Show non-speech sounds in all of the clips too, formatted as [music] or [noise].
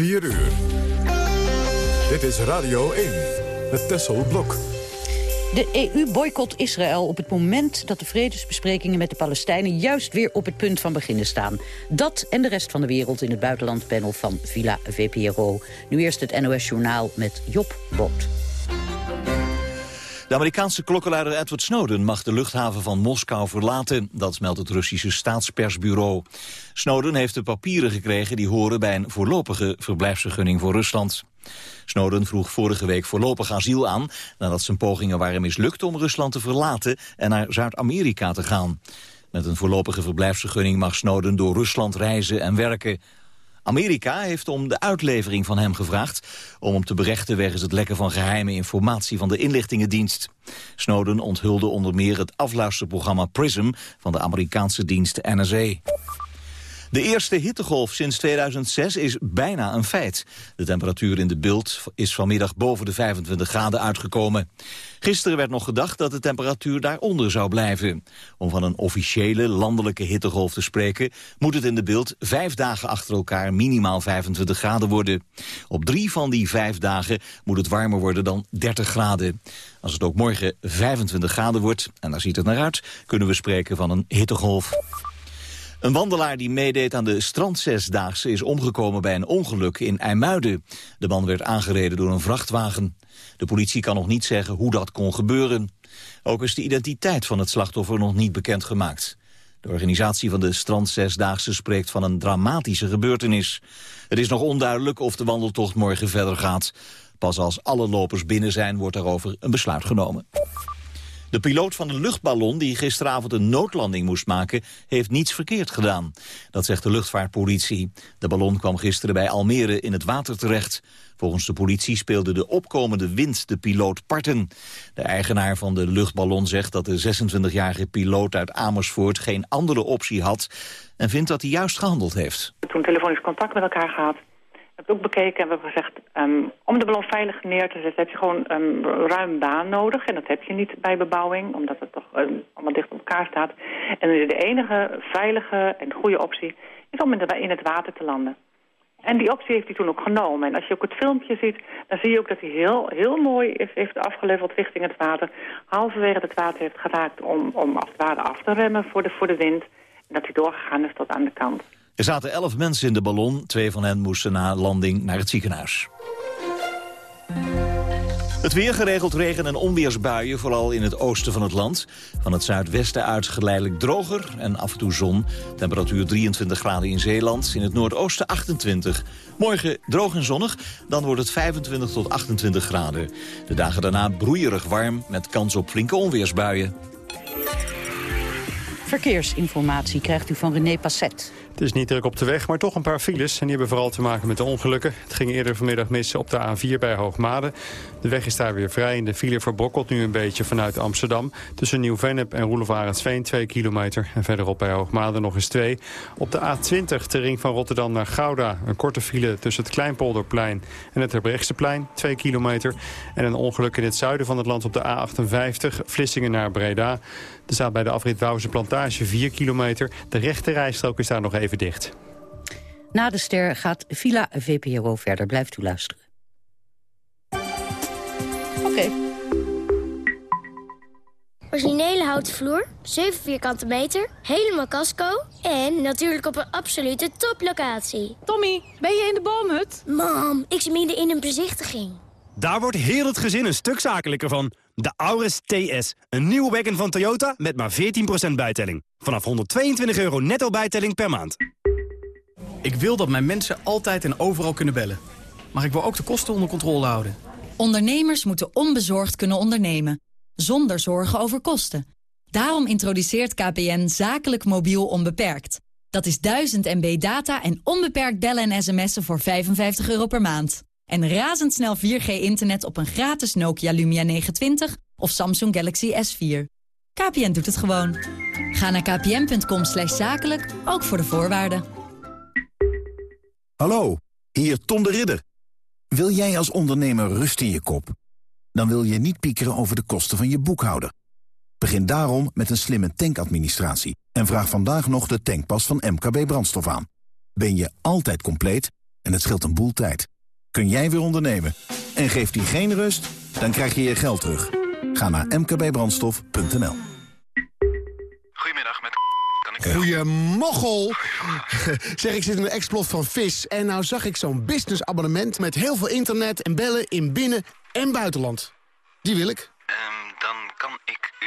4 uur. Dit is Radio 1 met Tessel Blok. De EU boycott Israël op het moment dat de vredesbesprekingen met de Palestijnen juist weer op het punt van beginnen staan. Dat en de rest van de wereld in het buitenlandpanel van Villa VPRO. Nu eerst het NOS Journaal met Job Boot. De Amerikaanse klokkenluider Edward Snowden mag de luchthaven van Moskou verlaten. Dat meldt het Russische staatspersbureau. Snowden heeft de papieren gekregen die horen bij een voorlopige verblijfsvergunning voor Rusland. Snowden vroeg vorige week voorlopig asiel aan... nadat zijn pogingen waren mislukt om Rusland te verlaten... en naar Zuid-Amerika te gaan. Met een voorlopige verblijfsvergunning mag Snowden door Rusland reizen en werken. Amerika heeft om de uitlevering van hem gevraagd... om hem te berechten wegens het lekken van geheime informatie van de inlichtingendienst. Snowden onthulde onder meer het afluisterprogramma PRISM... van de Amerikaanse dienst NSA. De eerste hittegolf sinds 2006 is bijna een feit. De temperatuur in de beeld is vanmiddag boven de 25 graden uitgekomen. Gisteren werd nog gedacht dat de temperatuur daaronder zou blijven. Om van een officiële landelijke hittegolf te spreken... moet het in de beeld vijf dagen achter elkaar minimaal 25 graden worden. Op drie van die vijf dagen moet het warmer worden dan 30 graden. Als het ook morgen 25 graden wordt, en daar ziet het naar uit... kunnen we spreken van een hittegolf. Een wandelaar die meedeed aan de strandzesdaagse is omgekomen bij een ongeluk in IJmuiden. De man werd aangereden door een vrachtwagen. De politie kan nog niet zeggen hoe dat kon gebeuren. Ook is de identiteit van het slachtoffer nog niet bekendgemaakt. De organisatie van de strandzesdaagse spreekt van een dramatische gebeurtenis. Het is nog onduidelijk of de wandeltocht morgen verder gaat. Pas als alle lopers binnen zijn wordt daarover een besluit genomen. De piloot van de luchtballon die gisteravond een noodlanding moest maken... heeft niets verkeerd gedaan. Dat zegt de luchtvaartpolitie. De ballon kwam gisteren bij Almere in het water terecht. Volgens de politie speelde de opkomende wind de piloot parten. De eigenaar van de luchtballon zegt dat de 26-jarige piloot uit Amersfoort... geen andere optie had en vindt dat hij juist gehandeld heeft. Toen telefonisch contact met elkaar gehad het ook bekeken en we hebben gezegd... Um, om de ballon veilig neer te zetten heb je gewoon um, ruim baan nodig. En dat heb je niet bij bebouwing, omdat het toch um, allemaal dicht op elkaar staat. En de enige veilige en goede optie is om in het water te landen. En die optie heeft hij toen ook genomen. En als je ook het filmpje ziet, dan zie je ook dat hij heel, heel mooi is, heeft afgeleverd richting het water. Halverwege het water heeft geraakt om, om als het ware af te remmen voor de, voor de wind. En dat hij doorgegaan is tot aan de kant. Er zaten elf mensen in de ballon. Twee van hen moesten na landing naar het ziekenhuis. Het weer geregeld regen- en onweersbuien, vooral in het oosten van het land. Van het zuidwesten uit geleidelijk droger en af en toe zon. Temperatuur 23 graden in Zeeland, in het noordoosten 28. Morgen droog en zonnig, dan wordt het 25 tot 28 graden. De dagen daarna broeierig warm, met kans op flinke onweersbuien. Verkeersinformatie krijgt u van René Passet. Het is niet druk op de weg, maar toch een paar files. En die hebben vooral te maken met de ongelukken. Het ging eerder vanmiddag mis op de A4 bij Hoogmade. De weg is daar weer vrij en de file verbrokkelt nu een beetje vanuit Amsterdam. Tussen Nieuw-Vennep en Roelof Arendsveen 2 kilometer. En verderop bij Hoogmade nog eens 2. Op de A20, de ring van Rotterdam naar Gouda. Een korte file tussen het Kleinpolderplein en het Herbrechtseplein 2 kilometer. En een ongeluk in het zuiden van het land op de A58, Vlissingen naar Breda. Er staat bij de afrit Wouwse Plantage 4 kilometer. De rechte rijstrook is daar nog even dicht. Na de ster gaat Villa VPRO verder. Blijft u luisteren. Oké. Originele houten vloer, 7 vierkante meter, helemaal casco... en natuurlijk op een absolute toplocatie. Tommy, ben je in de boomhut? Mam, ik zit midden in een bezichtiging. Daar wordt heel het gezin een stuk zakelijker van. De Auris TS, een nieuwe wagon van Toyota met maar 14% bijtelling. Vanaf 122 euro netto bijtelling per maand. Ik wil dat mijn mensen altijd en overal kunnen bellen. Maar ik wil ook de kosten onder controle houden. Ondernemers moeten onbezorgd kunnen ondernemen. Zonder zorgen over kosten. Daarom introduceert KPN zakelijk mobiel onbeperkt. Dat is 1000 MB data en onbeperkt bellen en sms'en voor 55 euro per maand. En razendsnel 4G-internet op een gratis Nokia Lumia 920 of Samsung Galaxy S4. KPN doet het gewoon. Ga naar kpn.com zakelijk, ook voor de voorwaarden. Hallo, hier Tom de Ridder. Wil jij als ondernemer rust in je kop? Dan wil je niet piekeren over de kosten van je boekhouder. Begin daarom met een slimme tankadministratie... en vraag vandaag nog de tankpas van MKB Brandstof aan. Ben je altijd compleet En het scheelt een boel tijd. Kun jij weer ondernemen? En geeft die geen rust? Dan krijg je je geld terug. Ga naar mkbbrandstof.nl Goedemiddag, met [laughs] kan ik... Goeiemoggel! [laughs] zeg, ik zit in een explot van vis. En nou zag ik zo'n businessabonnement met heel veel internet en bellen in binnen- en buitenland. Die wil ik. Ehm, dan kan ik u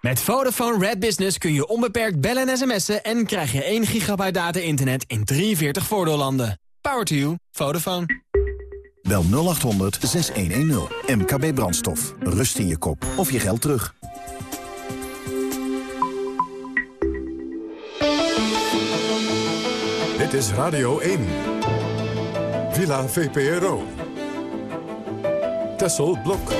Met Vodafone Red Business kun je onbeperkt bellen en sms'en... en krijg je 1 gigabyte data-internet in 43 voordeellanden. Power to you. Vodafone. Bel 0800 6110. MKB Brandstof. Rust in je kop of je geld terug. Dit is Radio 1. Villa VPRO. Tessel Blok.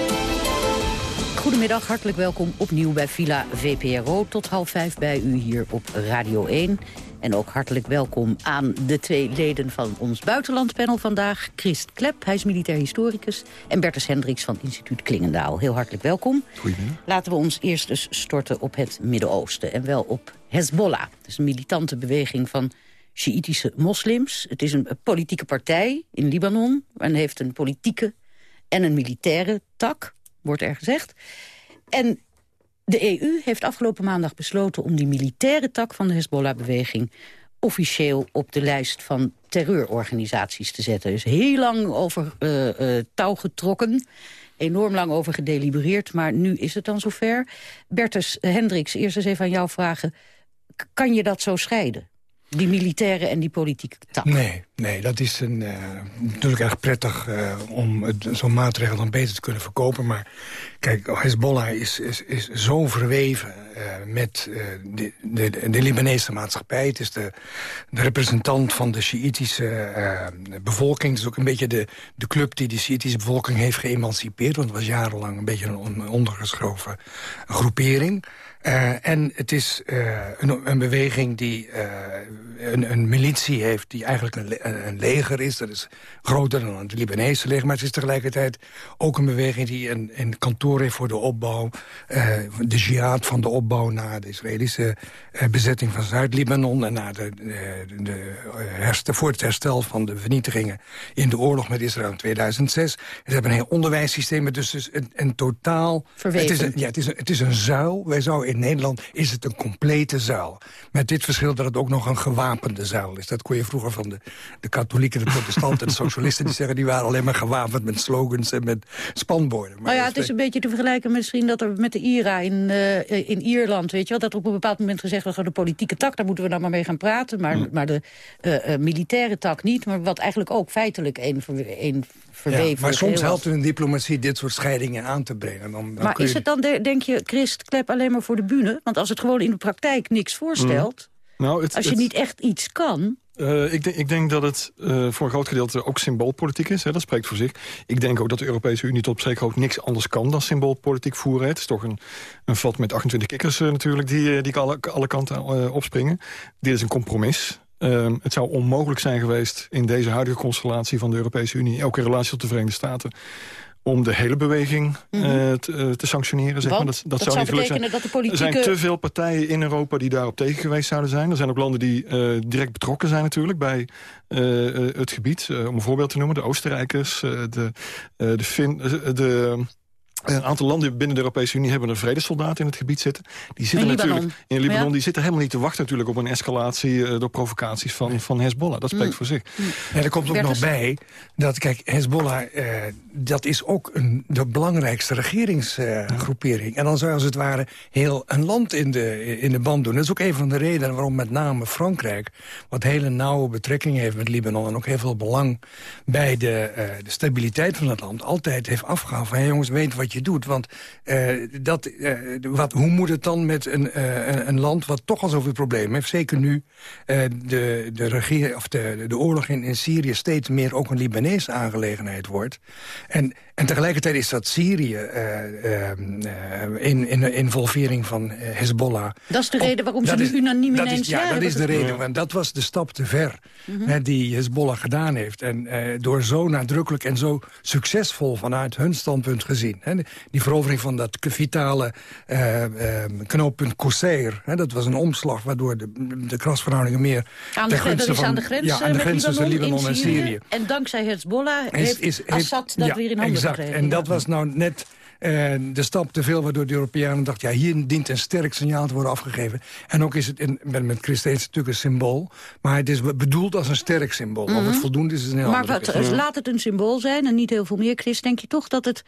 Goedemiddag, hartelijk welkom opnieuw bij Villa VPRO. Tot half vijf bij u hier op Radio 1. En ook hartelijk welkom aan de twee leden van ons buitenlandpanel vandaag. Christ Klep, hij is militair historicus. En Bertus Hendricks van instituut Klingendaal. Heel hartelijk welkom. Goedemiddag. Laten we ons eerst eens storten op het Midden-Oosten. En wel op Hezbollah. Het is een militante beweging van Sjiïtische moslims. Het is een politieke partij in Libanon. En heeft een politieke en een militaire tak, wordt er gezegd. En de EU heeft afgelopen maandag besloten om die militaire tak van de Hezbollah-beweging officieel op de lijst van terreurorganisaties te zetten. Is heel lang over eh, eh, touw getrokken, enorm lang over gedelibereerd, maar nu is het dan zover. Bertus Hendricks, eerst eens even aan jou vragen, kan je dat zo scheiden? Die militaire en die politieke tak? Nee, nee, dat is een, eh, natuurlijk erg prettig eh, om zo'n maatregel dan beter te kunnen verkopen. Maar kijk, Hezbollah is, is, is zo verweven eh, met de, de, de Libanese maatschappij. Het is de, de representant van de Sjiïtische bevolking. Het is ook een beetje de, de club die de Sjiïtische bevolking heeft geëmancipeerd. Want het was jarenlang een beetje een on- ondergeschoven groepering. En het is een, een beweging die een, een militie heeft... die eigenlijk een, een leger is. Dat is groter dan het Libanese leger. Maar het is tegelijkertijd ook een beweging die een, een kantoor heeft voor de opbouw. eh, de jihad van de opbouw na de Israëlische eh, bezetting van Zuid-Libanon... en na de, de, de herstel, voor het herstel van de vernietigingen... in de oorlog met Israël in 2006. Ze hebben een heel onderwijssysteem. Het is dus een, een totaal... Verweven. Het is een, ja, het is, een, het is een zuil. Wij zouden in Nederland is het een complete zuil. Met dit verschil dat het ook nog een gewapende zuil is. Dat kon je vroeger van de, de katholieken, de protestanten... de socialisten die zeggen... die waren alleen maar gewapend met slogans en met spanborden. Maar Nou ja, het is een beetje te vergelijken misschien dat er met de IRA in, eh, in Ierland, weet je wel, dat er op een bepaald moment gezegd wordt, de politieke tak, daar moeten we nou maar mee gaan praten, maar, maar de eh, eh, militaire tak niet, maar wat eigenlijk ook feitelijk een verweven ja, maar soms helpt een diplomatie dit soort scheidingen aan te brengen. Dan, dan Maar kun is je- het dan, de- denk je, Christ Klep, alleen maar voor de bühne? Want als het gewoon in de praktijk niks voorstelt, Nou, het, als je het- niet echt iets kan... Eh, ik, denk, ik denk dat het eh, voor een groot gedeelte ook symboolpolitiek is. Hè, dat spreekt voor zich. Ik denk ook dat de Europese Unie tot op zekere hoogte niks anders kan dan symboolpolitiek voeren. Het is toch een, een vat met 28 kikkers eh, natuurlijk die, die alle, alle kanten opspringen. Dit is een compromis. Ehm, het zou onmogelijk zijn geweest in deze huidige constellatie van de Europese Unie... elke relatie tot de Verenigde Staten om de hele beweging eh, te, eh, te sanctioneren. Zeg Want maar. Dat, dat, dat zou zou niet betekenen dat de politieke- Er zijn te veel partijen in Europa die daarop tegen geweest zouden zijn. Er zijn ook landen die eh, direct betrokken zijn natuurlijk bij het gebied. Om een voorbeeld te noemen, de Oostenrijkers, de, de, fin, de een aantal landen binnen de Europese Unie hebben een vredessoldaat in het gebied zitten. Die zitten In Libanon. natuurlijk in Libanon. Ja. Die zitten helemaal niet te wachten natuurlijk op een escalatie eh, door provocaties van, van Hezbollah. Dat spreekt Mm. voor zich. Ja, er komt ook Bertus? nog bij dat, kijk, Hezbollah, eh, dat is ook een, de belangrijkste regeringsgroepering. en dan zou je als het ware heel een land in de, in de band doen. Dat is ook een van de redenen waarom met name Frankrijk... wat hele nauwe betrekkingen heeft met Libanon... en ook heel veel belang bij de, eh, de stabiliteit van het land... altijd heeft afgehaald van, hey jongens, weet wat je doet. Want dat, wat, hoe moet het dan met een, een land wat toch al zoveel problemen heeft? Zeker nu de, de, regeer, of de, de oorlog in, in Syrië steeds meer ook een Libanese aangelegenheid wordt. En, en tegelijkertijd is dat Syrië in, in de involvering van Hezbollah... Dat is de reden waarom ze nu unaniem ineens Ja, dat is de reden. Want dat was de stap te ver mhm. die Hezbollah gedaan heeft. En door zo nadrukkelijk en zo succesvol vanuit hun standpunt gezien. Hè, die verovering van dat vitale uh, uh, knooppunt Qusair. dat was een omslag waardoor de, de krasverhoudingen meer... Aan de, grens, van, aan de grens, ja, aan de grens tussen Libanon en Syrië. En dankzij Hezbollah heeft, is, Assad dat weer in handen exact. En dat was nou net de stap te veel waardoor de Europeanen dachten... ja, hier dient een sterk signaal te worden afgegeven. En ook is het, in, met Chris natuurlijk een symbool... maar het is bedoeld als een sterk symbool. Of het mhm. voldoende is, is een heel Maar wat, laat het een symbool zijn en niet heel veel meer, Chris... denk je toch dat het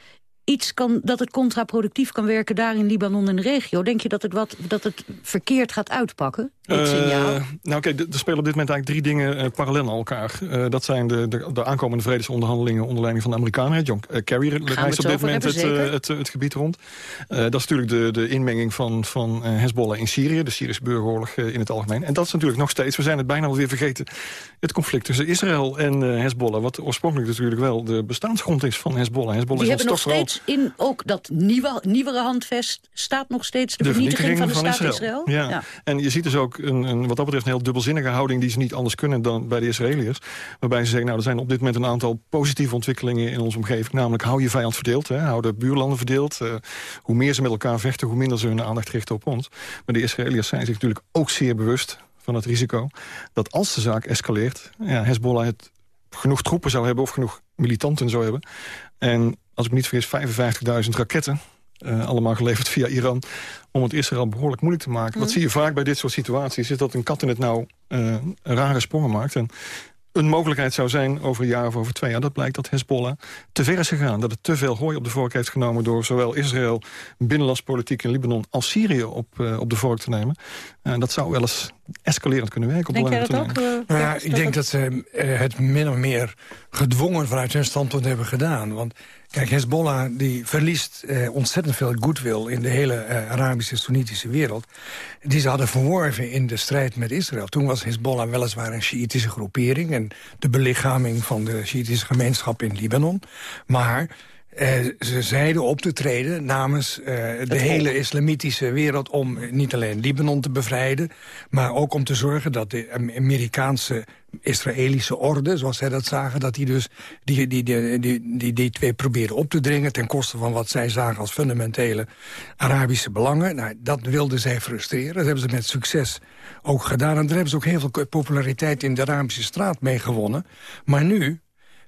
iets kan, dat het contraproductief kan werken daar in Libanon en de regio? Denk je dat het, wat, dat het verkeerd gaat uitpakken, dit uh, signaal? Nou kijk, er spelen op dit moment eigenlijk drie dingen uh, parallel aan elkaar. Uh, dat zijn de, de, de, aankomende vredesonderhandelingen onder leiding van de Amerikanen. John Kerry reist op dit moment het, het, het, gebied rond. dat is natuurlijk de, de inmenging van, van Hezbollah in Syrië, de Syrische burgeroorlog in het algemeen. En dat is natuurlijk nog steeds, we zijn het bijna alweer vergeten, het conflict tussen Israël en Hezbollah. Wat oorspronkelijk natuurlijk wel de bestaansgrond is van Hezbollah. Hezbollah Die is toch steeds in ook dat nieuwe, nieuwere handvest staat nog steeds de, vernietiging, van de staat Israël. Ja. en je ziet dus ook een, een, wat dat betreft een heel dubbelzinnige houding... die ze niet anders kunnen dan bij de Israëliërs. Waarbij ze zeggen, nou, er zijn op dit moment een aantal positieve ontwikkelingen in onze omgeving. Namelijk, hou je vijand verdeeld, hè, hou de buurlanden verdeeld. Uh, hoe meer ze met elkaar vechten, hoe minder ze hun aandacht richten op ons. Maar de Israëliërs zijn zich natuurlijk ook zeer bewust van het risico... dat als de zaak escaleert, ja, Hezbollah het genoeg troepen zou hebben... of genoeg militanten zou hebben... en als ik me niet vergis, 55.000 raketten. Uh, allemaal geleverd via Iran. Om het Israël behoorlijk moeilijk te maken. Wat mhm. zie je vaak bij dit soort situaties? Is dat een kat in het nou uh, rare sprongen maakt. En een mogelijkheid zou zijn over een jaar of over twee jaar... dat blijkt dat Hezbollah te ver is gegaan. Dat het te veel hooi op de vork heeft genomen... door zowel Israël, binnenlandspolitiek in Libanon... als Syrië op, uh, op de vork te nemen. En dat zou wel eens escalerend kunnen werken op denk de lange termijn. Ook, uh, ja, ik denk dat ze het min of meer gedwongen vanuit hun standpunt hebben gedaan. Want Kijk, Hezbollah die verliest eh, ontzettend veel goodwill... in de hele eh, Arabische Soenitische wereld... die ze hadden verworven in de strijd met Israël. Toen was Hezbollah weliswaar een Sjiitische groepering... en de belichaming van de Sjiitische gemeenschap in Libanon. Maar uh, ze zeiden op te treden namens uh, de hele islamitische wereld... om niet alleen Libanon te bevrijden... maar ook om te zorgen dat de Amerikaanse Israëlische orde, zoals zij dat zagen... dat die dus die, die, die, die, die, die twee probeerden op te dringen... ten koste van wat zij zagen als fundamentele Arabische belangen. Nou, dat wilden zij frustreren. Dat hebben ze met succes ook gedaan. En daar hebben ze ook heel veel populariteit in de Arabische straat mee gewonnen. Maar nu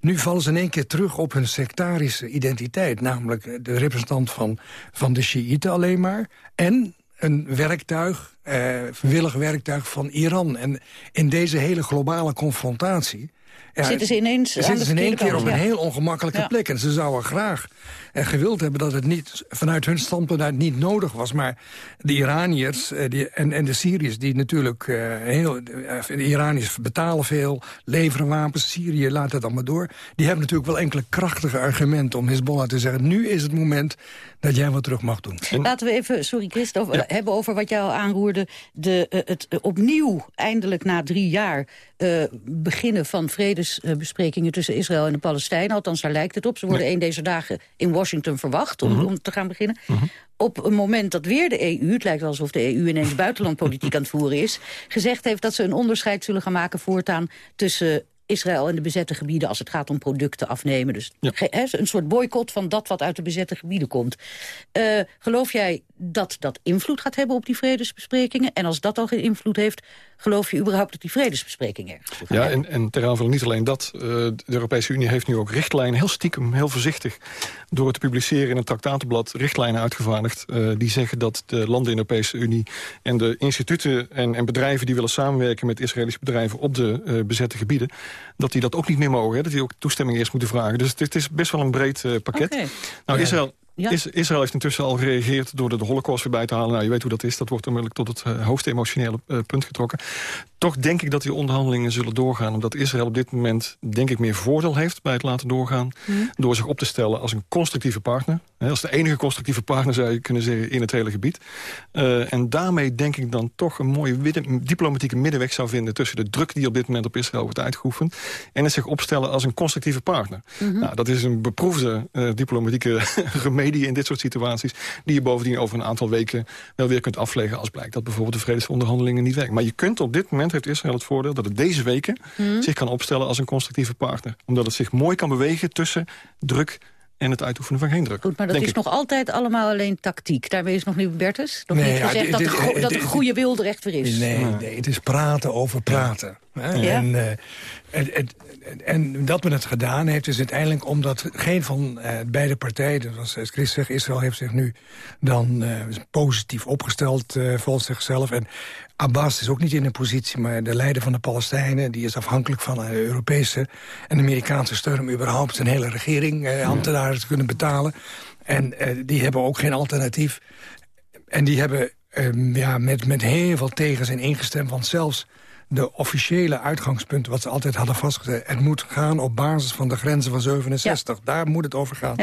nu vallen ze in één keer terug op hun sectarische identiteit. Namelijk de representant van, van de Shiiten alleen maar. En een werktuig, eh, willig werktuig van Iran. En in deze hele globale confrontatie ja, zitten ze ineens zitten ze in één keer op een heel ongemakkelijke plek. En ze zouden graag en gewild hebben dat het niet vanuit hun standpunt uit niet nodig was. Maar de Iraniërs eh, die, en, en de Syriërs, die natuurlijk uh, heel... Uh, de Iraniërs betalen veel, leveren wapens, Syrië laat het allemaal door. Die hebben natuurlijk wel enkele krachtige argumenten om Hezbollah te zeggen... nu is het moment dat jij wat terug mag doen. Laten we even, sorry Christophe, hebben over wat jij al aanroerde... De, het opnieuw, eindelijk na drie jaar, beginnen van vredesbesprekingen... tussen Israël en de Palestijnen. Althans, daar lijkt het op. Ze worden één deze dagen in Washington verwacht om, mhm. om te gaan beginnen. Mhm. Op een moment dat weer de EU, het lijkt wel alsof de EU ineens [laughs] buitenlandpolitiek aan het voeren is... gezegd heeft dat ze een onderscheid zullen gaan maken voortaan tussen Israël en de bezette gebieden als het gaat om producten afnemen. Dus een soort boycott van dat wat uit de bezette gebieden komt. Uh, geloof jij dat dat invloed gaat hebben op die vredesbesprekingen? En als dat al geen invloed heeft, geloof je überhaupt dat die vredesbesprekingen ergens Ja, en, en ter aanvulling niet alleen dat. Uh, de Europese Unie heeft nu ook richtlijnen, heel stiekem, heel voorzichtig... door het te publiceren in een traktatenblad richtlijnen uitgevaardigd... Uh, die zeggen dat de landen in de Europese Unie en de instituten en, en bedrijven... die willen samenwerken met Israëlische bedrijven op de uh, bezette gebieden... dat die dat ook niet meer mogen, hè, dat die ook toestemming eerst moeten vragen. Dus het, het is best wel een breed pakket. Okay. Nou, Israël Ja. Is, Israël heeft intussen al gereageerd door de, holocaust weer bij te halen. Nou, je weet hoe dat is. Dat wordt onmiddellijk tot het uh, hoogste emotionele uh, punt getrokken. Toch denk ik dat die onderhandelingen zullen doorgaan. Omdat Israël op dit moment, denk ik, meer voordeel heeft bij het laten doorgaan. Hmm. Door zich op te stellen als een constructieve partner. Hè, als de enige constructieve partner, zou je kunnen zeggen, in het hele gebied. Uh, en daarmee denk ik dan toch een mooie diplomatieke middenweg zou vinden... tussen de druk die op dit moment op Israël wordt uitgeoefend... en het zich opstellen als een constructieve partner. Mm -hmm. nou, dat is een beproefde diplomatieke [laughs] remedie in dit soort situaties... die je bovendien over een aantal weken wel weer kunt afleggen... als blijkt dat bijvoorbeeld de vredesonderhandelingen niet werken. Maar je kunt op dit moment, heeft Israël het voordeel... dat het deze weken Mhm. zich kan opstellen als een constructieve partner. Omdat het zich mooi kan bewegen tussen druk en het uitoefenen van geen druk. Goed, maar dat is ik. nog altijd allemaal alleen tactiek. Daarmee is nog niet Bertus. Nog Nee, niet ja, gezegd dit- dat, de, dit- go- dit- dat de goede wil er echt weer is. Nee, nee, het is praten over praten. Hè? Ja. En, eh, en, en, en dat men het gedaan heeft, is uiteindelijk omdat geen van eh, beide partijen... zoals Chris zegt, Israël heeft zich nu dan eh, positief opgesteld volgens zichzelf. En Abbas is ook niet in een positie, maar de leider van de Palestijnen... die is afhankelijk van de Europese en Amerikaanse steun... om überhaupt zijn hele regering ambtenaren te kunnen betalen. En die hebben ook geen alternatief. En die hebben ehm, ja, met, met heel veel tegens en ingestemd. Want zelfs de officiële uitgangspunten, wat ze altijd hadden vastgezet... het moet gaan op basis van de grenzen van 67. Daar moet het over gaan.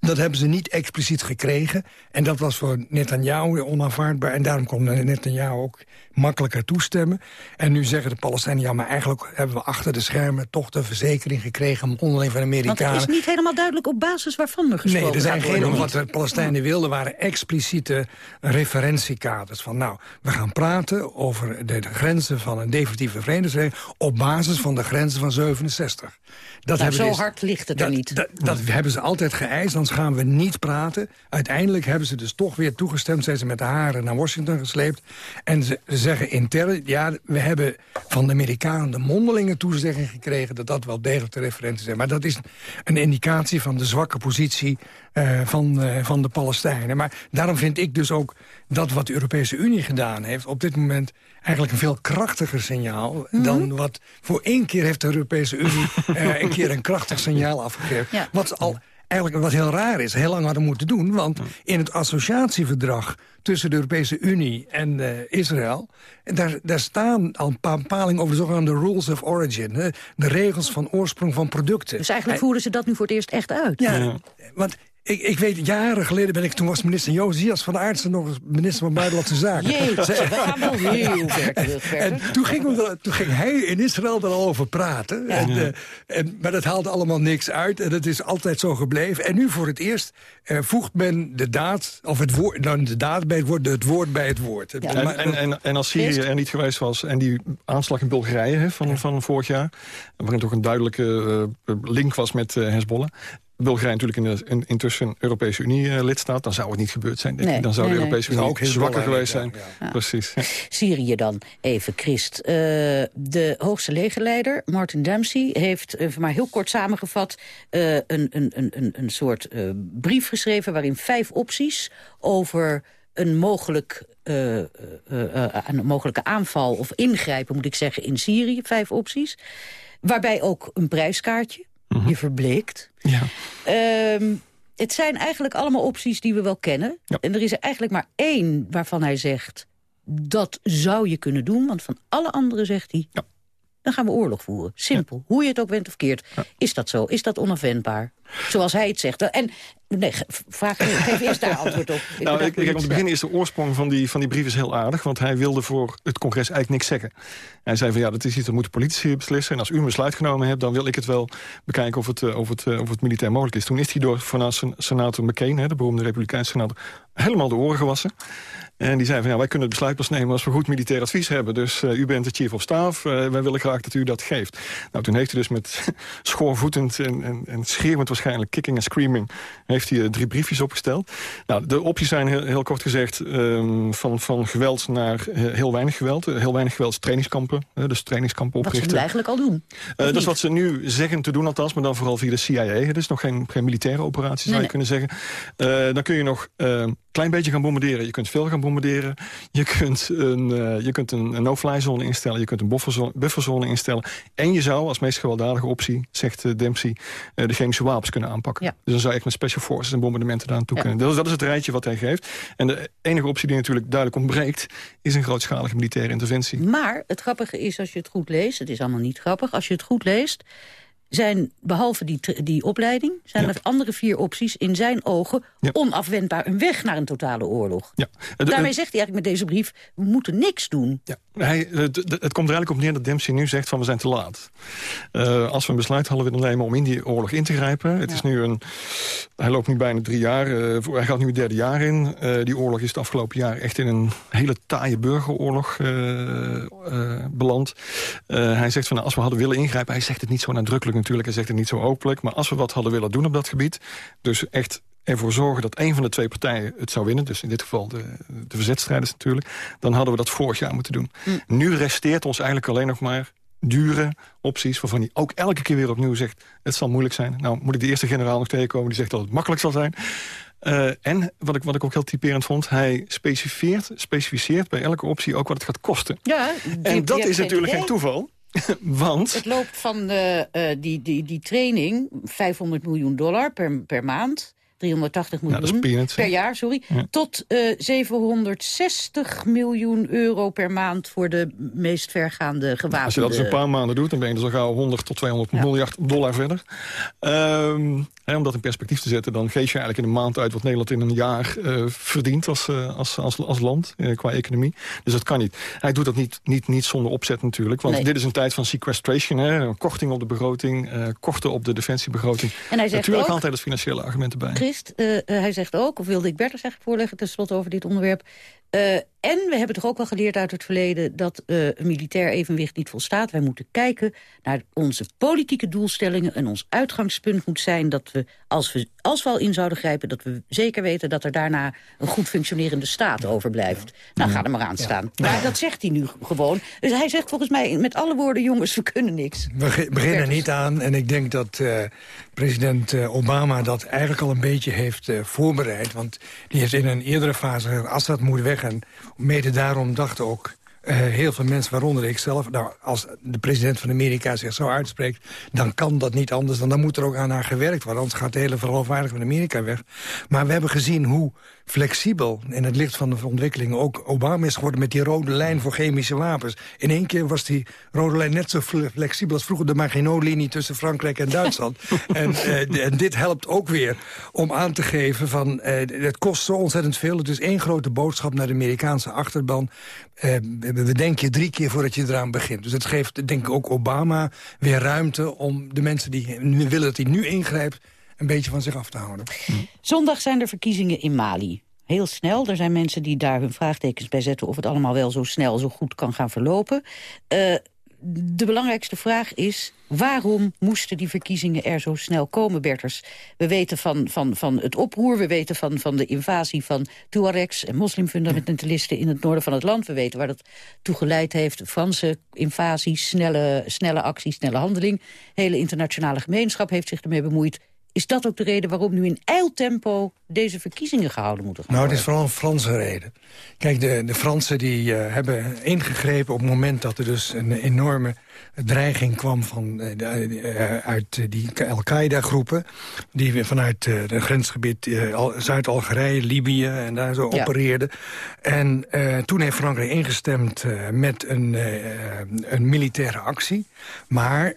Dat hebben ze niet expliciet gekregen. En dat was voor Netanyahu onaanvaardbaar. En daarom kon Netanyahu ook makkelijker toestemmen. En nu zeggen de Palestijnen... ja, maar eigenlijk hebben we achter de schermen... toch de verzekering gekregen onderling van de Want Amerikanen. het is niet helemaal duidelijk op basis waarvan er gesproken Nee, er zijn geen, wat de Palestijnen wilden waren expliciete referentiekaders. Van nou, we gaan praten over de, de grenzen van een definitieve vredesregeling... op basis van de grenzen van 67. Dat Nou, hebben zo ze- hard ligt het er dat, niet. Dat, dat hebben ze altijd geëist, gaan we niet praten. Uiteindelijk hebben ze dus toch weer toegestemd... zijn ze met de haren naar Washington gesleept. En ze, ze zeggen intern, ja, we hebben van de Amerikanen... de mondelinge toezegging gekregen dat dat wel degelijk de referenties zijn. Maar dat is een indicatie van de zwakke positie eh, van, eh, van de Palestijnen. Maar daarom vind ik dus ook dat wat de Europese Unie gedaan heeft... op dit moment eigenlijk een veel krachtiger signaal... Mhm. dan wat voor één keer heeft de Europese Unie... [laughs] eh, een keer een krachtig signaal afgegeven. Ja. Wat al eigenlijk wat heel raar is, heel lang hadden moeten doen. Want in het associatieverdrag tussen de Europese Unie en eh, Israël... Daar, daar staan al een paar bepalingen over de zogenaamde rules of origin. Hè, de regels van oorsprong van producten. Dus eigenlijk En- voeren ze dat nu voor het eerst echt uit. ja, want ik, ik weet, jaren geleden ben ik, toen was minister Josias van Aartsen nog minister van Buitenlandse Zaken. Jeetje, we gaan wel [laughs] heel ver terug, En toen ging, we er- toen ging hij in Israël er al over praten. En, eh, en, maar dat haalde allemaal niks uit. En dat is altijd zo gebleven. En nu voor het eerst eh, voegt men de daad, of het woord, dan de daad bij het woord, het woord bij het woord. En, en, en, en als Syrië er niet geweest was... en die aanslag in Bulgarije hè, van, van vorig jaar... waarin toch een duidelijke eh, link was met Hezbollah... Bulgarije natuurlijk in de, in, intussen Europese Unie-lidstaat... dan zou het niet gebeurd zijn, denk Nee, ik. Dan zou nee, de. Europese Unie ook zwakker geweest zijn. ja. Precies. ja. Syrië dan, even Christ. Eh, de hoogste legerleider, Martin Dempsey, heeft, eh, maar heel kort samengevat... eh, een, een, een, een, een soort eh, brief geschreven waarin vijf opties over een, mogelijk, eh, eh, eh, een mogelijke aanval of ingrijpen, moet ik zeggen, in Syrië. Vijf opties. Waarbij ook een prijskaartje, je verbleekt. Ja. Ehm, het zijn eigenlijk allemaal opties die we wel kennen. En er is er eigenlijk maar één waarvan hij zegt... dat zou je kunnen doen, want van alle anderen zegt hij... dan gaan we oorlog voeren. Simpel. Hoe je het ook bent of keert. Is dat zo? Is dat onafwendbaar? Zoals hij het zegt. En nee, vraag, geef eerst daar antwoord op. [laughs] Ik Nou, kijk, om te beginnen is de oorsprong van die, van die brief is heel aardig. Want hij wilde voor het congres eigenlijk niks zeggen. Hij zei van ja, dat is iets dat moeten politici beslissen. En als u een besluit genomen hebt, dan wil ik het wel bekijken of het, eh, of het, eh, of het militair mogelijk is. Toen is hij door van sen- senator McCain, hè, de beroemde republikeinse senator, helemaal de oren gewassen. En die zei van ja, wij kunnen het besluit pas nemen als we goed militair advies hebben. Dus eh, u bent de chief of staff, eh, wij willen graag dat u dat geeft. Nou, toen heeft hij dus met [laughs] schoorvoetend en, en, en schreeuwend waarschijnlijk, kicking en screaming, heeft hij eh, drie briefjes opgesteld. Nou, de opties zijn heel, heel kort gezegd ehm, van, van geweld naar heel weinig geweld. Heel weinig geweld is trainingskampen, dus trainingskampen Wat ze oprichten. eigenlijk al doen. Dat is wat ze nu zeggen te doen althans, maar dan vooral via de CIA. Het is nog geen, geen militaire operatie, zou Nee, je kunnen zeggen. Dan kun je nog een klein beetje gaan bombarderen. Je kunt veel gaan bombarderen. Bombarderen. Je kunt een, uh, je kunt een, een no-fly zone instellen. Je kunt een bufferzone, bufferzone instellen. En je zou als meest gewelddadige optie, zegt uh, Dempsey... Uh, de chemische wapens kunnen aanpakken. Ja. Dus dan zou echt met special forces en bombardementen daaraan toe ja. kunnen. Dat is, dat is het rijtje wat hij geeft. En de enige optie die natuurlijk duidelijk ontbreekt... is een grootschalige militaire interventie. Maar het grappige is, als je het goed leest... het is allemaal niet grappig, als je het goed leest zijn, behalve die, die opleiding... zijn ja. er andere vier opties in zijn ogen ja. onafwendbaar... een weg naar een totale oorlog. Ja. Daarmee zegt hij eigenlijk met deze brief... we moeten niks doen. Ja. Hij, het, het, komt er eigenlijk op neer dat Dempsey nu zegt van we zijn te laat. Uh, als we een besluit hadden willen nemen om in die oorlog in te grijpen... het is nu een... Hij loopt nu bijna drie jaar. Uh, hij gaat nu het derde jaar in. Uh, die oorlog is het afgelopen jaar echt in een hele taaie burgeroorlog beland. hij zegt van nou, als we hadden willen ingrijpen... hij zegt het niet zo nadrukkelijk natuurlijk. Hij zegt het niet zo openlijk. Maar als we wat hadden willen doen op dat gebied... dus echt ervoor zorgen dat een van de twee partijen het zou winnen... dus in dit geval de, de verzetstrijders natuurlijk... dan hadden we dat vorig jaar moeten doen. Mm. Nu resteert ons eigenlijk alleen nog maar dure opties... waarvan hij ook elke keer weer opnieuw zegt... het zal moeilijk zijn. Nou moet ik de eerste generaal nog tegenkomen... die zegt dat het makkelijk zal zijn. Uh, en wat ik, wat ik ook heel typerend vond... hij specificeert, specificeert bij elke optie ook wat het gaat kosten. Ja, en dat is natuurlijk geen toeval. [laughs] Want? Het loopt van de, uh, die, die, die training 500 miljoen dollar per, per maand. 380 miljoen per jaar, sorry. Ja. Tot uh, 760 miljoen euro per maand voor de meest vergaande gewapende... Als je dat eens een paar maanden doet, dan ben je dus al gauw 100 tot 200 ja. miljard dollar verder. Um, om dat in perspectief te zetten, dan geef je eigenlijk in een maand uit... wat Nederland in een jaar uh, verdient als, uh, als, als, als land, uh, qua economie. Dus dat kan niet. Hij doet dat niet, niet, niet zonder opzet natuurlijk. Want nee. dit is een tijd van sequestration, hè, korting op de begroting... korten op de defensiebegroting. En hij zegt natuurlijk ook, haalt hij dat financiële argumenten bij. Christ, hij zegt ook, of wilde ik Bert zeggen voorleggen... tenslotte over dit onderwerp... En we hebben toch ook wel geleerd uit het verleden... dat uh, een militair evenwicht niet volstaat. Wij moeten kijken naar onze politieke doelstellingen... en ons uitgangspunt moet zijn dat we als, we, als we al in zouden grijpen... dat we zeker weten dat er daarna een goed functionerende staat overblijft. Nou, ga er maar aan staan. Ja. Maar dat zegt hij nu gewoon. Dus hij zegt volgens mij met alle woorden... jongens, we kunnen niks. We beginnen niet aan. En ik denk dat uh, president Obama dat eigenlijk al een beetje heeft voorbereid. Want die heeft in een eerdere fase gezegd... Assad moet weg en mede daarom dachten ook uh, heel veel mensen, waaronder ik zelf... Nou, als de president van Amerika zich zo uitspreekt... dan kan dat niet anders dan dan moet er ook aan haar gewerkt worden. Anders gaat de hele geloofwaardigheid van Amerika weg. Maar we hebben gezien hoe flexibel in het licht van de ontwikkelingen... ook Obama is geworden met die rode lijn voor chemische wapens. In één keer was die rode lijn net zo flexibel als vroeger... de Maginot-linie tussen Frankrijk en Duitsland. [laughs] en, uh, en, dit helpt ook weer om aan te geven van... Uh, het kost zo ontzettend veel. Het is één grote boodschap naar de Amerikaanse achterban. Uh, we denken je drie keer voordat je eraan begint. Dus het geeft, denk ik, ook Obama weer ruimte... om de mensen die willen dat hij nu ingrijpt een beetje van zich af te houden. Zondag zijn er verkiezingen in Mali. Heel snel. Er zijn mensen die daar hun vraagtekens bij zetten... of het allemaal wel zo snel, zo goed kan gaan verlopen. Uh, de belangrijkste vraag is... waarom moesten die verkiezingen er zo snel komen, Berters? We weten van, van, van het oproer, we weten van, van de invasie van Tuaregs... en moslimfundamentalisten in het noorden van het land. We weten waar dat toe geleid heeft. Franse invasie, snelle, snelle actie, snelle handeling. De hele internationale gemeenschap heeft zich ermee bemoeid. Is dat ook de reden waarom nu in eiltempo deze verkiezingen gehouden moeten worden? Nou, het is vooral een Franse reden. Kijk, de, de Fransen die, uh, hebben ingegrepen op het moment dat er dus een enorme dreiging kwam van, uh, de, uh, uit die Al-Qaeda-groepen... die vanuit het grensgebied Zuid-Algerije, Libië en daar zo ja. opereerden. En toen heeft Frankrijk ingestemd met een, een militaire actie. Maar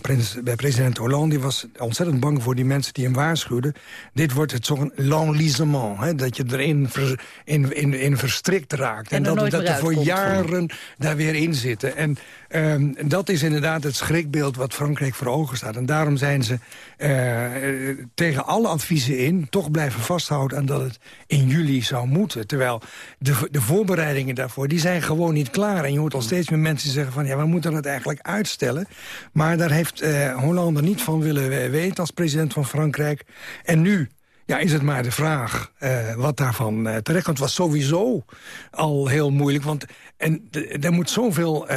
prins, president Hollande was ontzettend bang voor die mensen die hem waarschuwden. Dit wordt het zo'n l'enlisement, dat je erin ver, in, in, in verstrikt raakt. En, en dat, dat er voor jaren daar weer in zitten. En um, dat is inderdaad het schrikbeeld wat Frankrijk voor ogen staat. En daarom zijn ze uh, tegen alle adviezen in... toch blijven vasthouden aan dat het in juli zou moeten. Terwijl de, de voorbereidingen daarvoor, die zijn gewoon niet klaar. En je hoort al steeds meer mensen zeggen van... ja, we moeten het eigenlijk uitstellen. Maar daar heeft uh, Hollande niet van willen weten als president van Frankrijk. En nu ja, is het maar de vraag uh, wat daarvan uh, terecht komt. Het was sowieso al heel moeilijk. Want en er moet zoveel uh,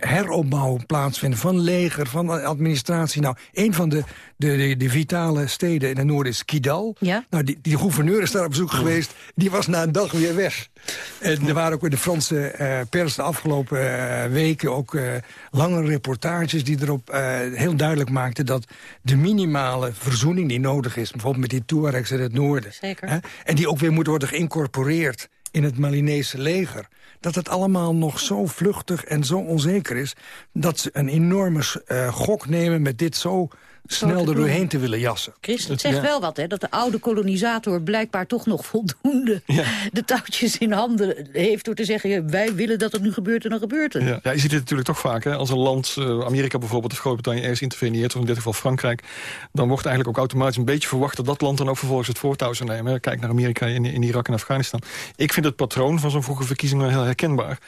heropbouw plaatsvinden van leger, van administratie. Nou, een van de, de, de, de vitale steden in het noorden is Kidal. Ja? Nou, die, die gouverneur is daar op bezoek geweest. Die was na een dag weer weg. En er waren ook in de Franse uh, pers de afgelopen uh, weken ook lange reportages die erop heel duidelijk maakten dat de minimale verzoening die nodig is, bijvoorbeeld met die Tuaregs in het noorden, Zeker. Hè, en die ook weer moet worden geïncorporeerd in het Malinese leger, dat het allemaal nog zo vluchtig en zo onzeker is... dat ze een enorme gok nemen met dit zo snel er doorheen te willen jassen. Chris, het zegt wel wat, hè, dat de oude kolonisator blijkbaar toch nog voldoende ja. [laughs] de touwtjes in handen heeft door te zeggen, wij willen dat het nu gebeurt en dan gebeurt het. Ja, ja je ziet het natuurlijk toch vaak, hè, als een land, uh, Amerika bijvoorbeeld of Groot-Brittannië ergens interveneert, of in dit geval Frankrijk, dan wordt eigenlijk ook automatisch een beetje verwacht dat dat land dan ook vervolgens het voortouw zou nemen. Kijk naar Amerika in, in Irak en Afghanistan. Ik vind het patroon van zo'n vroege verkiezing wel heel herkenbaar.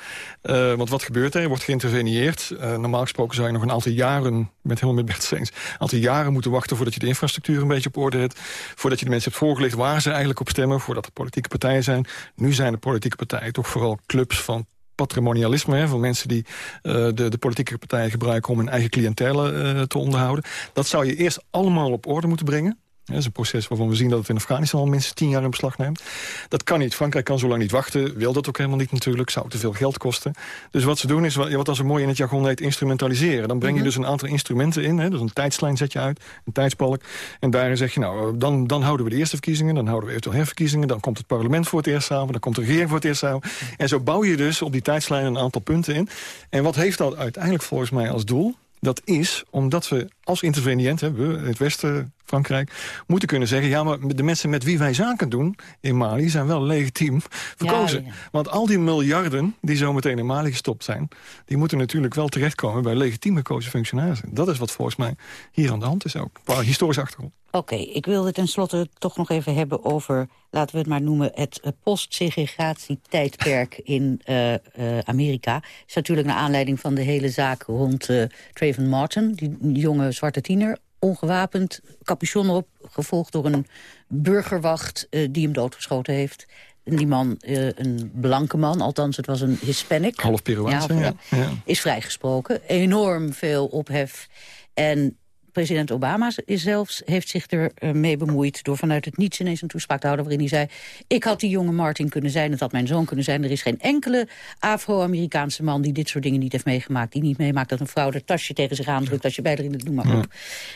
Uh, want wat gebeurt er? Er wordt geïnterveneerd. Uh, normaal gesproken zou je nog een aantal jaren, met helemaal met Bert Steens, een aantal jaren moeten wachten voordat je de infrastructuur een beetje op orde hebt. Voordat je de mensen hebt voorgelegd waar ze eigenlijk op stemmen. Voordat er politieke partijen zijn. Nu zijn de politieke partijen toch vooral clubs van patrimonialisme, hè, van mensen die uh, de, de politieke partijen gebruiken om hun eigen cliëntele uh, te onderhouden. Dat zou je eerst allemaal op orde moeten brengen. Dat is een proces waarvan we zien dat het in Afghanistan al minstens tien jaar in beslag neemt. Dat kan niet. Frankrijk kan zo lang niet wachten. Wil dat ook helemaal niet natuurlijk. Zou te veel geld kosten. Dus wat ze doen is, wat als ze mooi in het jargon heet, instrumentaliseren. Dan breng je dus een aantal instrumenten in. Hè, dus een tijdslijn zet je uit, een tijdspalk. En daarin zeg je, nou, dan, dan houden we de eerste verkiezingen. Dan houden we eventueel herverkiezingen. Dan komt het parlement voor het eerst samen. Dan komt de regering voor het eerst samen. En zo bouw je dus op die tijdslijn een aantal punten in. En wat heeft dat uiteindelijk volgens mij als doel? Dat is omdat we als interveniënt, hè, we, het Westen, Frankrijk... moeten kunnen zeggen, ja, maar de mensen met wie wij zaken doen in Mali... zijn wel legitiem verkozen. Ja, ja. Want al die miljarden die zo meteen in Mali gestopt zijn... die moeten natuurlijk wel terechtkomen bij legitiem gekozen functionarissen. Dat is wat volgens mij hier aan de hand is ook, qua historische achtergrond. Oké, okay, ik wilde tenslotte toch nog even hebben over, laten we het maar noemen... het postsegregatietijdperk [laughs] in uh, uh, Amerika. Is natuurlijk naar aanleiding van de hele zaak rond uh, Trayvon Martin... die jonge zwarte tiener, ongewapend, capuchon op... gevolgd door een burgerwacht uh, die hem doodgeschoten heeft... En die man, uh, een blanke man, althans het was een Hispanic... Half Peruaans, ja, ja, ja. is vrijgesproken. Enorm veel ophef. En president Obama is zelfs heeft zich ermee bemoeid... door vanuit het niets ineens een toespraak te houden... waarin hij zei, ik had die jonge Martin kunnen zijn... het had mijn zoon kunnen zijn. Er is geen enkele Afro-Amerikaanse man die dit soort dingen niet heeft meegemaakt. Die niet meemaakt dat een vrouw het tasje tegen zich aandrukt... als je bij erin het noem maar op.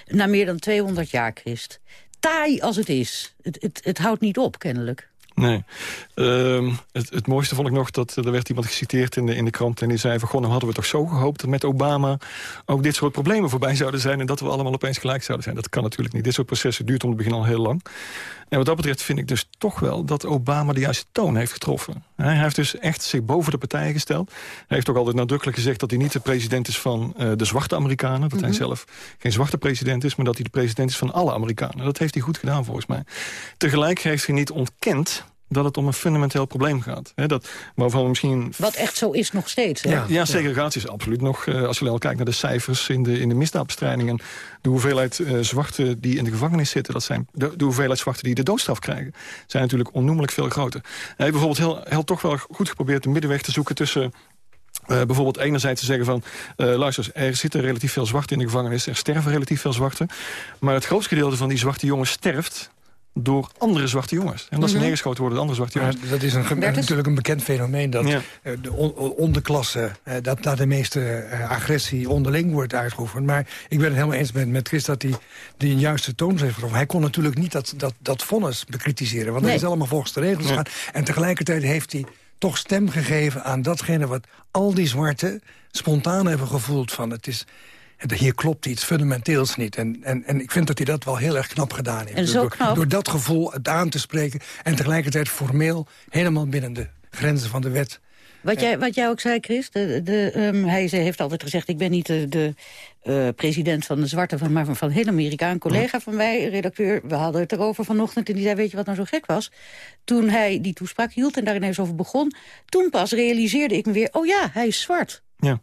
Na meer dan 200 jaar, Christ. Taai als het is. Het, het, het houdt niet op, kennelijk. Nee. Um, het, het, mooiste vond ik nog dat er werd iemand geciteerd in de, in de krant... en die zei van, goh, dan hadden we toch zo gehoopt... dat met Obama ook dit soort problemen voorbij zouden zijn... en dat we allemaal opeens gelijk zouden zijn. Dat kan natuurlijk niet. Dit soort processen duurt om het begin al heel lang. En wat dat betreft vind ik dus toch wel dat Obama de juiste toon heeft getroffen. Hij heeft dus echt zich boven de partijen gesteld. Hij heeft ook altijd nadrukkelijk gezegd dat hij niet de president is van uh, de zwarte Amerikanen. Dat mm -hmm. hij zelf geen zwarte president is, maar dat hij de president is van alle Amerikanen. Dat heeft hij goed gedaan volgens mij. Tegelijk heeft hij niet ontkend dat het om een fundamenteel probleem gaat. He, dat, waarvan we misschien... Wat echt zo is nog steeds. Hè? Ja, ja, segregatie is absoluut nog... Uh, als je al kijkt naar de cijfers in de, in de misdaadbestrijding... en de hoeveelheid uh, zwarten die in de gevangenis zitten... Dat zijn de, de hoeveelheid zwarten die de doodstraf krijgen... zijn natuurlijk onnoemelijk veel groter. Hij heeft bijvoorbeeld heel, heel toch wel goed geprobeerd... de middenweg te zoeken tussen... Uh, bijvoorbeeld enerzijds te zeggen van... Uh, luister, er zitten relatief veel zwarten in de gevangenis... er sterven relatief veel zwarten... maar het grootste gedeelte van die zwarte jongens sterft door andere zwarte jongens. En dat ze Mhm. neergeschoten worden door andere zwarte jongens. Ja, dat is een, natuurlijk een bekend fenomeen... dat Ja. eh, de on- onderklasse, eh, dat daar de meeste eh, agressie onderling wordt uitgeoefend. Maar ik ben het helemaal eens met, met Chris dat hij die een juiste toon heeft getroffen. Hij kon natuurlijk niet dat, dat, dat vonnis bekritiseren... want Nee. dat is allemaal volgens de regels Ja. gaan. En tegelijkertijd heeft hij toch stem gegeven aan datgene... wat al die zwarten spontaan hebben gevoeld van... het is hier klopt iets fundamenteels niet. En, en, en ik vind dat hij dat wel heel erg knap gedaan heeft. En zo door, knap. door dat gevoel het aan te spreken... en tegelijkertijd formeel helemaal binnen de grenzen van de wet. Wat jij, wat jij ook zei, Chris, de, de, ehm, hij ze- heeft altijd gezegd... ik ben niet de, de eh, president van de zwarte, van, maar van, van heel Amerika. Een collega van mij, redacteur, we hadden het erover vanochtend... en die zei, weet je wat nou zo gek was? Toen hij die toespraak hield en daar ineens over begon... toen pas realiseerde ik me weer, oh ja, hij is zwart. Ja.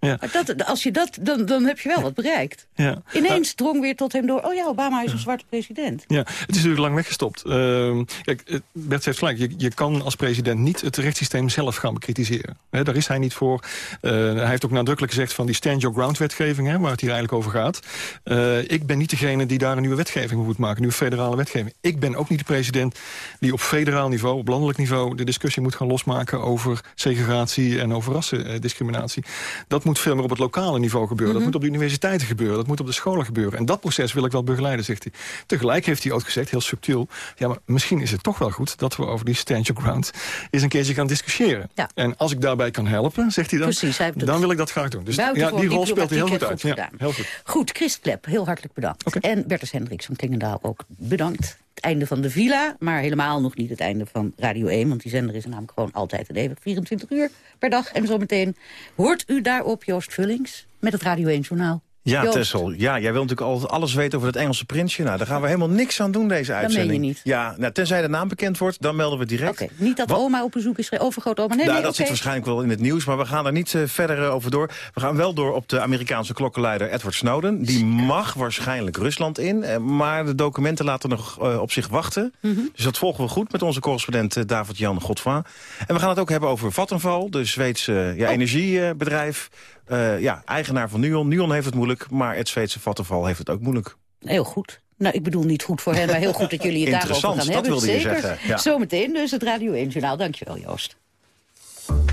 Ja. Maar dat, als je dat, dan, dan heb je wel wat bereikt. Ja. Ineens drong weer tot hem door... oh ja, Obama is een zwarte president. Ja, het is natuurlijk lang weggestopt. Uh, kijk, eh, Bert heeft gelijk. Je, je kan als president niet het rechtssysteem zelf gaan bekritiseren. He, daar is hij niet voor. Uh, hij heeft ook nadrukkelijk gezegd van die stand your ground wetgeving... Hè, waar het hier eigenlijk over gaat. Uh, ik ben niet degene die daar een nieuwe wetgeving moet maken. Een nieuwe federale wetgeving. Ik ben ook niet de president die op federaal niveau... op landelijk niveau de discussie moet gaan losmaken... over segregatie en over rassendiscriminatie. Dat moet veel meer op het lokale niveau gebeuren. Dat Mhm. moet op de universiteiten gebeuren. Dat moet op de scholen gebeuren. En dat proces wil ik wel begeleiden, zegt hij. Tegelijk heeft hij ook gezegd, heel subtiel... ja, maar misschien is het toch wel goed dat we over die stand your ground... eens een keertje gaan discussiëren. Ja. En als ik daarbij kan helpen, zegt hij dan... Precies, hij dan wil ik dat graag doen. Dus ja, die rol speelt hij heel goed uit. goed Ja, heel goed. Goed, Christ Klep, heel hartelijk bedankt. En Bertus Hendricks van Klingendaal ook bedankt. Het einde van de villa, maar helemaal nog niet het einde van Radio 1... want die zender is namelijk gewoon altijd en eeuwig 24 uur per dag. En zometeen hoort u daarop Joost Vullings met het Radio 1-journaal. Ja, Tessel. Ja, jij wilt natuurlijk altijd alles weten over het Engelse prinsje. Nou, daar gaan we helemaal niks aan doen, deze meen je uitzending. niet. Ja, nou, tenzij de naam bekend wordt, dan melden we direct. Oké, niet dat Wat- oma op bezoek is, overgrootoma. Nee, nou, nee, dat zit waarschijnlijk wel in het nieuws, maar we gaan er niet eh, verder eh, over door. We gaan wel door op de Amerikaanse klokkenleider Edward Snowden. Die mag waarschijnlijk Rusland in, eh, maar de documenten laten nog op zich wachten. Mhm. Dus dat volgen we goed met onze correspondent David-Jan Godfra. En we gaan het ook hebben over Vattenfall, de Zweedse Oh. ja, energiebedrijf. Eh, ja, eigenaar van Nuon. Nuon heeft het moeilijk, maar het Zweedse Vattenfall heeft het ook moeilijk. Heel goed. Nou, ik bedoel niet goed voor hen, maar heel goed dat jullie het daarover Interessant, gaan dat hebben. wilde je Zeker. zeggen, ja. Zometeen dus het Radio 1-journaal. Dankjewel, Joost.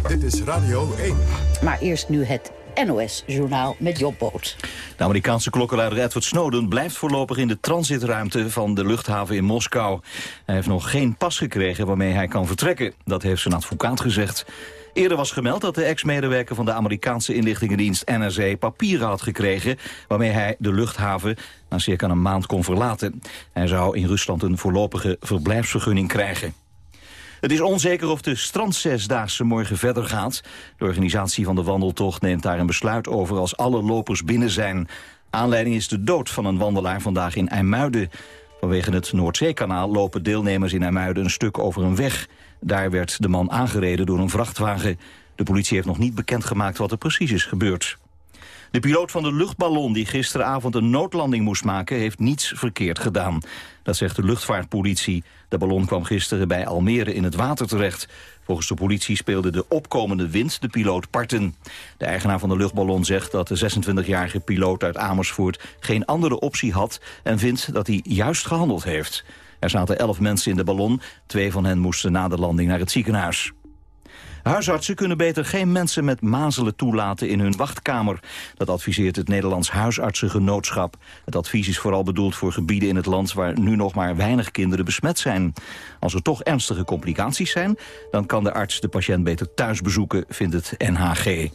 Dit is Radio 1. Maar eerst nu het NOS-journaal met Job Boot. De Amerikaanse klokkenluider Edward Snowden blijft voorlopig in de transitruimte van de luchthaven in Moskou. Hij heeft nog geen pas gekregen waarmee hij kan vertrekken. Dat heeft zijn advocaat gezegd. Eerder was gemeld dat de ex-medewerker van de Amerikaanse inlichtingendienst NSA papieren had gekregen waarmee hij de luchthaven na circa een maand kon verlaten. Hij zou in Rusland een voorlopige verblijfsvergunning krijgen. Het is onzeker of de strandzesdaagse morgen verder gaat. De organisatie van de wandeltocht neemt daar een besluit over als alle lopers binnen zijn. Aanleiding is de dood van een wandelaar vandaag in IJmuiden. Vanwege het Noordzeekanaal lopen deelnemers in IJmuiden een stuk over een weg. Daar werd de man aangereden door een vrachtwagen. De politie heeft nog niet bekendgemaakt wat er precies is gebeurd. De piloot van de luchtballon die gisteravond een noodlanding moest maken... heeft niets verkeerd gedaan. Dat zegt de luchtvaartpolitie. De ballon kwam gisteren bij Almere in het water terecht. Volgens de politie speelde de opkomende wind de piloot parten. De eigenaar van de luchtballon zegt dat de 26-jarige piloot uit Amersfoort... geen andere optie had en vindt dat hij juist gehandeld heeft. Er zaten elf mensen in de ballon. Twee van hen moesten na de landing naar het ziekenhuis. Huisartsen kunnen beter geen mensen met mazelen toelaten in hun wachtkamer. Dat adviseert het Nederlands Huisartsengenootschap. Het advies is vooral bedoeld voor gebieden in het land waar nu nog maar weinig kinderen besmet zijn. Als er toch ernstige complicaties zijn, dan kan de arts de patiënt beter thuis bezoeken, vindt het NHG.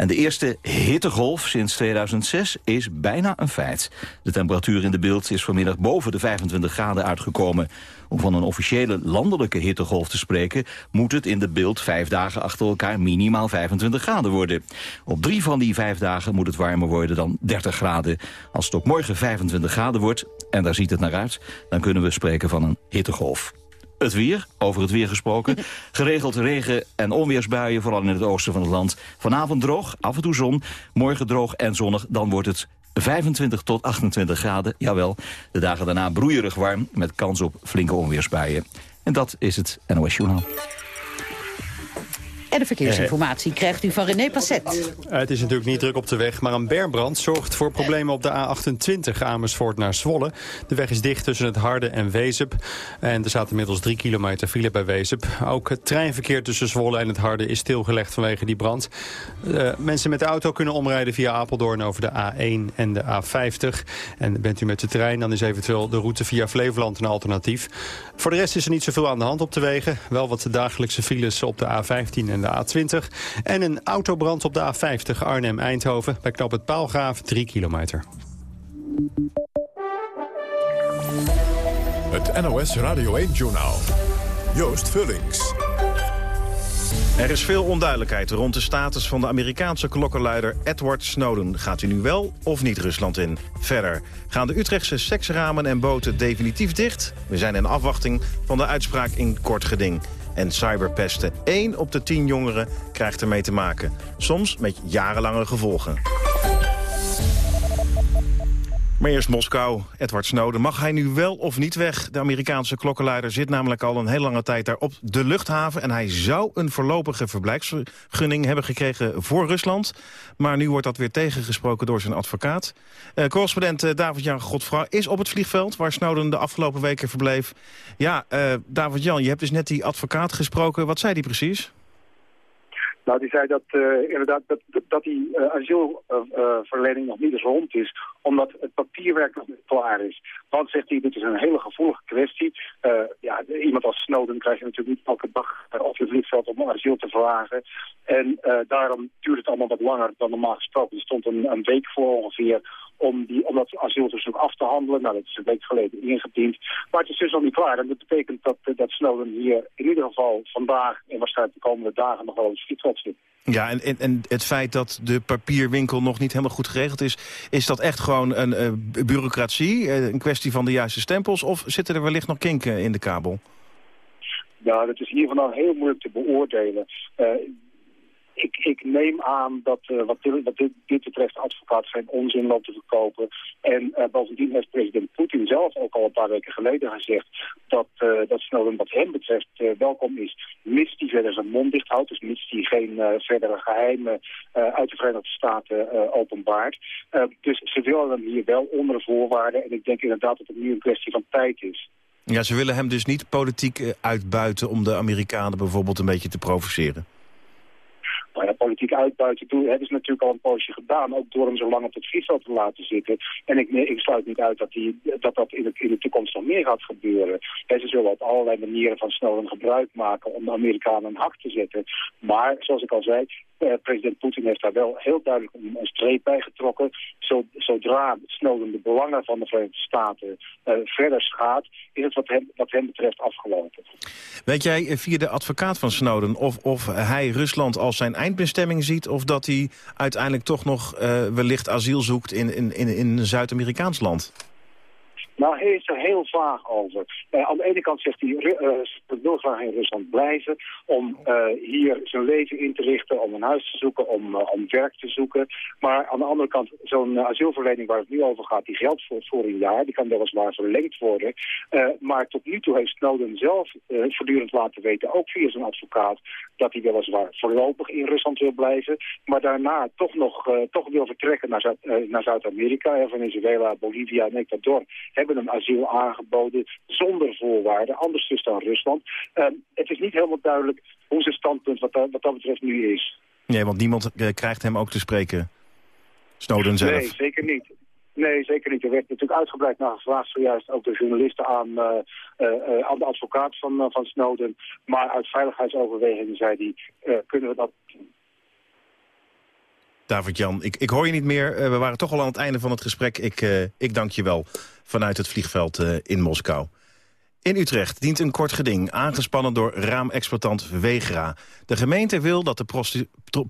En de eerste hittegolf sinds 2006 is bijna een feit. De temperatuur in de beeld is vanmiddag boven de 25 graden uitgekomen. Om van een officiële landelijke hittegolf te spreken... moet het in de beeld vijf dagen achter elkaar minimaal 25 graden worden. Op drie van die vijf dagen moet het warmer worden dan 30 graden. Als het ook morgen 25 graden wordt, en daar ziet het naar uit... dan kunnen we spreken van een hittegolf. Het weer, over het weer gesproken. [laughs] Geregeld regen- en onweersbuien, vooral in het oosten van het land. Vanavond droog, af en toe zon. Morgen droog en zonnig, dan wordt het 25 tot 28 graden. Jawel, de dagen daarna broeierig warm... met kans op flinke onweersbuien. En dat is het NOS Journaal. En de verkeersinformatie krijgt u van René Passet. Eh, het is natuurlijk niet druk op de weg, maar een berbrand zorgt voor problemen op de A28 Amersfoort naar Zwolle. De weg is dicht tussen het Harde en Wezep. En er staat inmiddels drie kilometer file bij Wezep. Ook het treinverkeer tussen Zwolle en het Harde is stilgelegd vanwege die brand. Eh, mensen met de auto kunnen omrijden via Apeldoorn over de A1 en de A50. En bent u met de trein, dan is eventueel de route via Flevoland een alternatief. Voor de rest is er niet zoveel aan de hand op de wegen. Wel wat dagelijkse files op de A15 en de A20. En een autobrand op de A50 Arnhem-Eindhoven. Bij knap het Paalgraaf 3 kilometer. Het NOS Radio 1-journaal. Joost Vullings. Er is veel onduidelijkheid rond de status van de Amerikaanse klokkenluider Edward Snowden. Gaat hij nu wel of niet Rusland in? Verder, gaan de Utrechtse seksramen en boten definitief dicht? We zijn in afwachting van de uitspraak in kort geding. En cyberpesten. 1 op de 10 jongeren krijgt ermee te maken. Soms met jarenlange gevolgen. Maar eerst Moskou. Edward Snowden. Mag hij nu wel of niet weg? De Amerikaanse klokkenluider zit namelijk al een heel lange tijd daar op de luchthaven. En hij zou een voorlopige verblijfsvergunning hebben gekregen voor Rusland. Maar nu wordt dat weer tegengesproken door zijn advocaat. Uh, correspondent uh, David-Jan Godfra is op het vliegveld... waar Snowden de afgelopen weken verbleef. Ja, uh, David-Jan, je hebt dus net die advocaat gesproken. Wat zei die precies? Nou, die zei dat uh, inderdaad dat, dat die uh, asielverlening nog niet eens rond is, omdat het papierwerk nog niet klaar is. Want, zegt hij, dit is een hele gevoelige kwestie. ja, iemand als Snowden krijg je natuurlijk niet elke dag op het vliegveld om asiel te vragen. En daarom duurt het allemaal wat langer dan normaal gesproken. Er stond een, een week voor ongeveer om, die, om dat asielverzoek af te handelen. Nou, dat is een week geleden ingediend. Maar het is dus nog niet klaar. En dat betekent dat, dat Snowden hier in ieder geval vandaag en waarschijnlijk de komende dagen nog wel eens Ja, en, en, het feit dat de papierwinkel nog niet helemaal goed geregeld is... is dat echt gewoon een uh, bureaucratie, uh, een kwestie van de juiste stempels... of zitten er wellicht nog kinken in de kabel? Ja, dat is hier vandaan heel moeilijk te beoordelen. Uh, ik, ik, neem aan dat uh, wat, dit, dit, betreft advocaat geen onzin loopt te verkopen. En uh, bovendien heeft president Poetin zelf ook al een paar weken geleden gezegd dat, uh, dat Snowden wat hem betreft welkom is. Mits die verder zijn mond dicht houdt, dus mits die geen verdere geheimen uit de Verenigde Staten openbaart. dus ze willen hem hier wel onder voorwaarden. En ik denk inderdaad dat het nu een kwestie van tijd is. Ja, ze willen hem dus niet politiek uitbuiten om de Amerikanen bijvoorbeeld een beetje te provoceren. Nou ja, politiek uitbuiten toe hebben ze natuurlijk al een poosje gedaan. Ook door hem zo lang op het vliegveld te laten zitten. En ik, ik sluit niet uit dat dat, dat in, de, in de toekomst nog meer gaat gebeuren. En ze zullen op allerlei manieren van snel een gebruik maken om de Amerikanen een hak te zetten. Maar, zoals ik al zei, eh, president Poetin heeft daar wel heel duidelijk een, streep bij getrokken. zodra Snowden de belangen van de Verenigde Staten uh, verder schaadt, is het wat hem, hem betreft afgelopen. Weet jij eh, via de advocaat van Snowden of, of hij Rusland als zijn eindbestemming ziet... of dat hij uiteindelijk toch nog uh, wellicht asiel zoekt in, in, in, in een Zuid-Amerikaans land? Nou, hij is er heel vaag over. Uh, aan de ene kant zegt hij, uh, wil graag in Rusland blijven... om uh, hier zijn leven in te richten, om een huis te zoeken, om, om werk te zoeken. Maar aan de andere kant, zo'n asielverlening waar het nu over gaat... die geldt voor, voor een jaar, die kan weliswaar verlengd worden. maar tot nu toe heeft Snowden zelf voortdurend laten weten, ook via zijn advocaat... dat hij weliswaar voorlopig in Rusland wil blijven... maar daarna toch nog toch wil vertrekken naar, Zuid, naar Zuid-Amerika, Venezuela, Bolivia en Ecuador... hebben hebben hem asiel aangeboden zonder voorwaarden, anders dus dan Rusland. Uh, het is niet helemaal duidelijk hoe zijn standpunt wat dat, wat dat betreft nu is. Nee, want niemand uh, krijgt hem ook te spreken. Snowden zelf. Nee, zeker niet. Nee, zeker niet. Er werd natuurlijk uitgebreid naar gevraagd zojuist ook de journalisten aan, uh, uh, aan de advocaat van, van Snowden. Maar uit veiligheidsoverwegingen zei hij, kunnen we dat David-Jan, ik, ik hoor je niet meer. Uh, we waren toch al aan het einde van het gesprek. Ik, uh, ik dank je wel vanuit het vliegveld uh, in Moskou. In Utrecht dient een kort geding, aangespannen door raamexploitant Wegra. De gemeente wil dat de prosti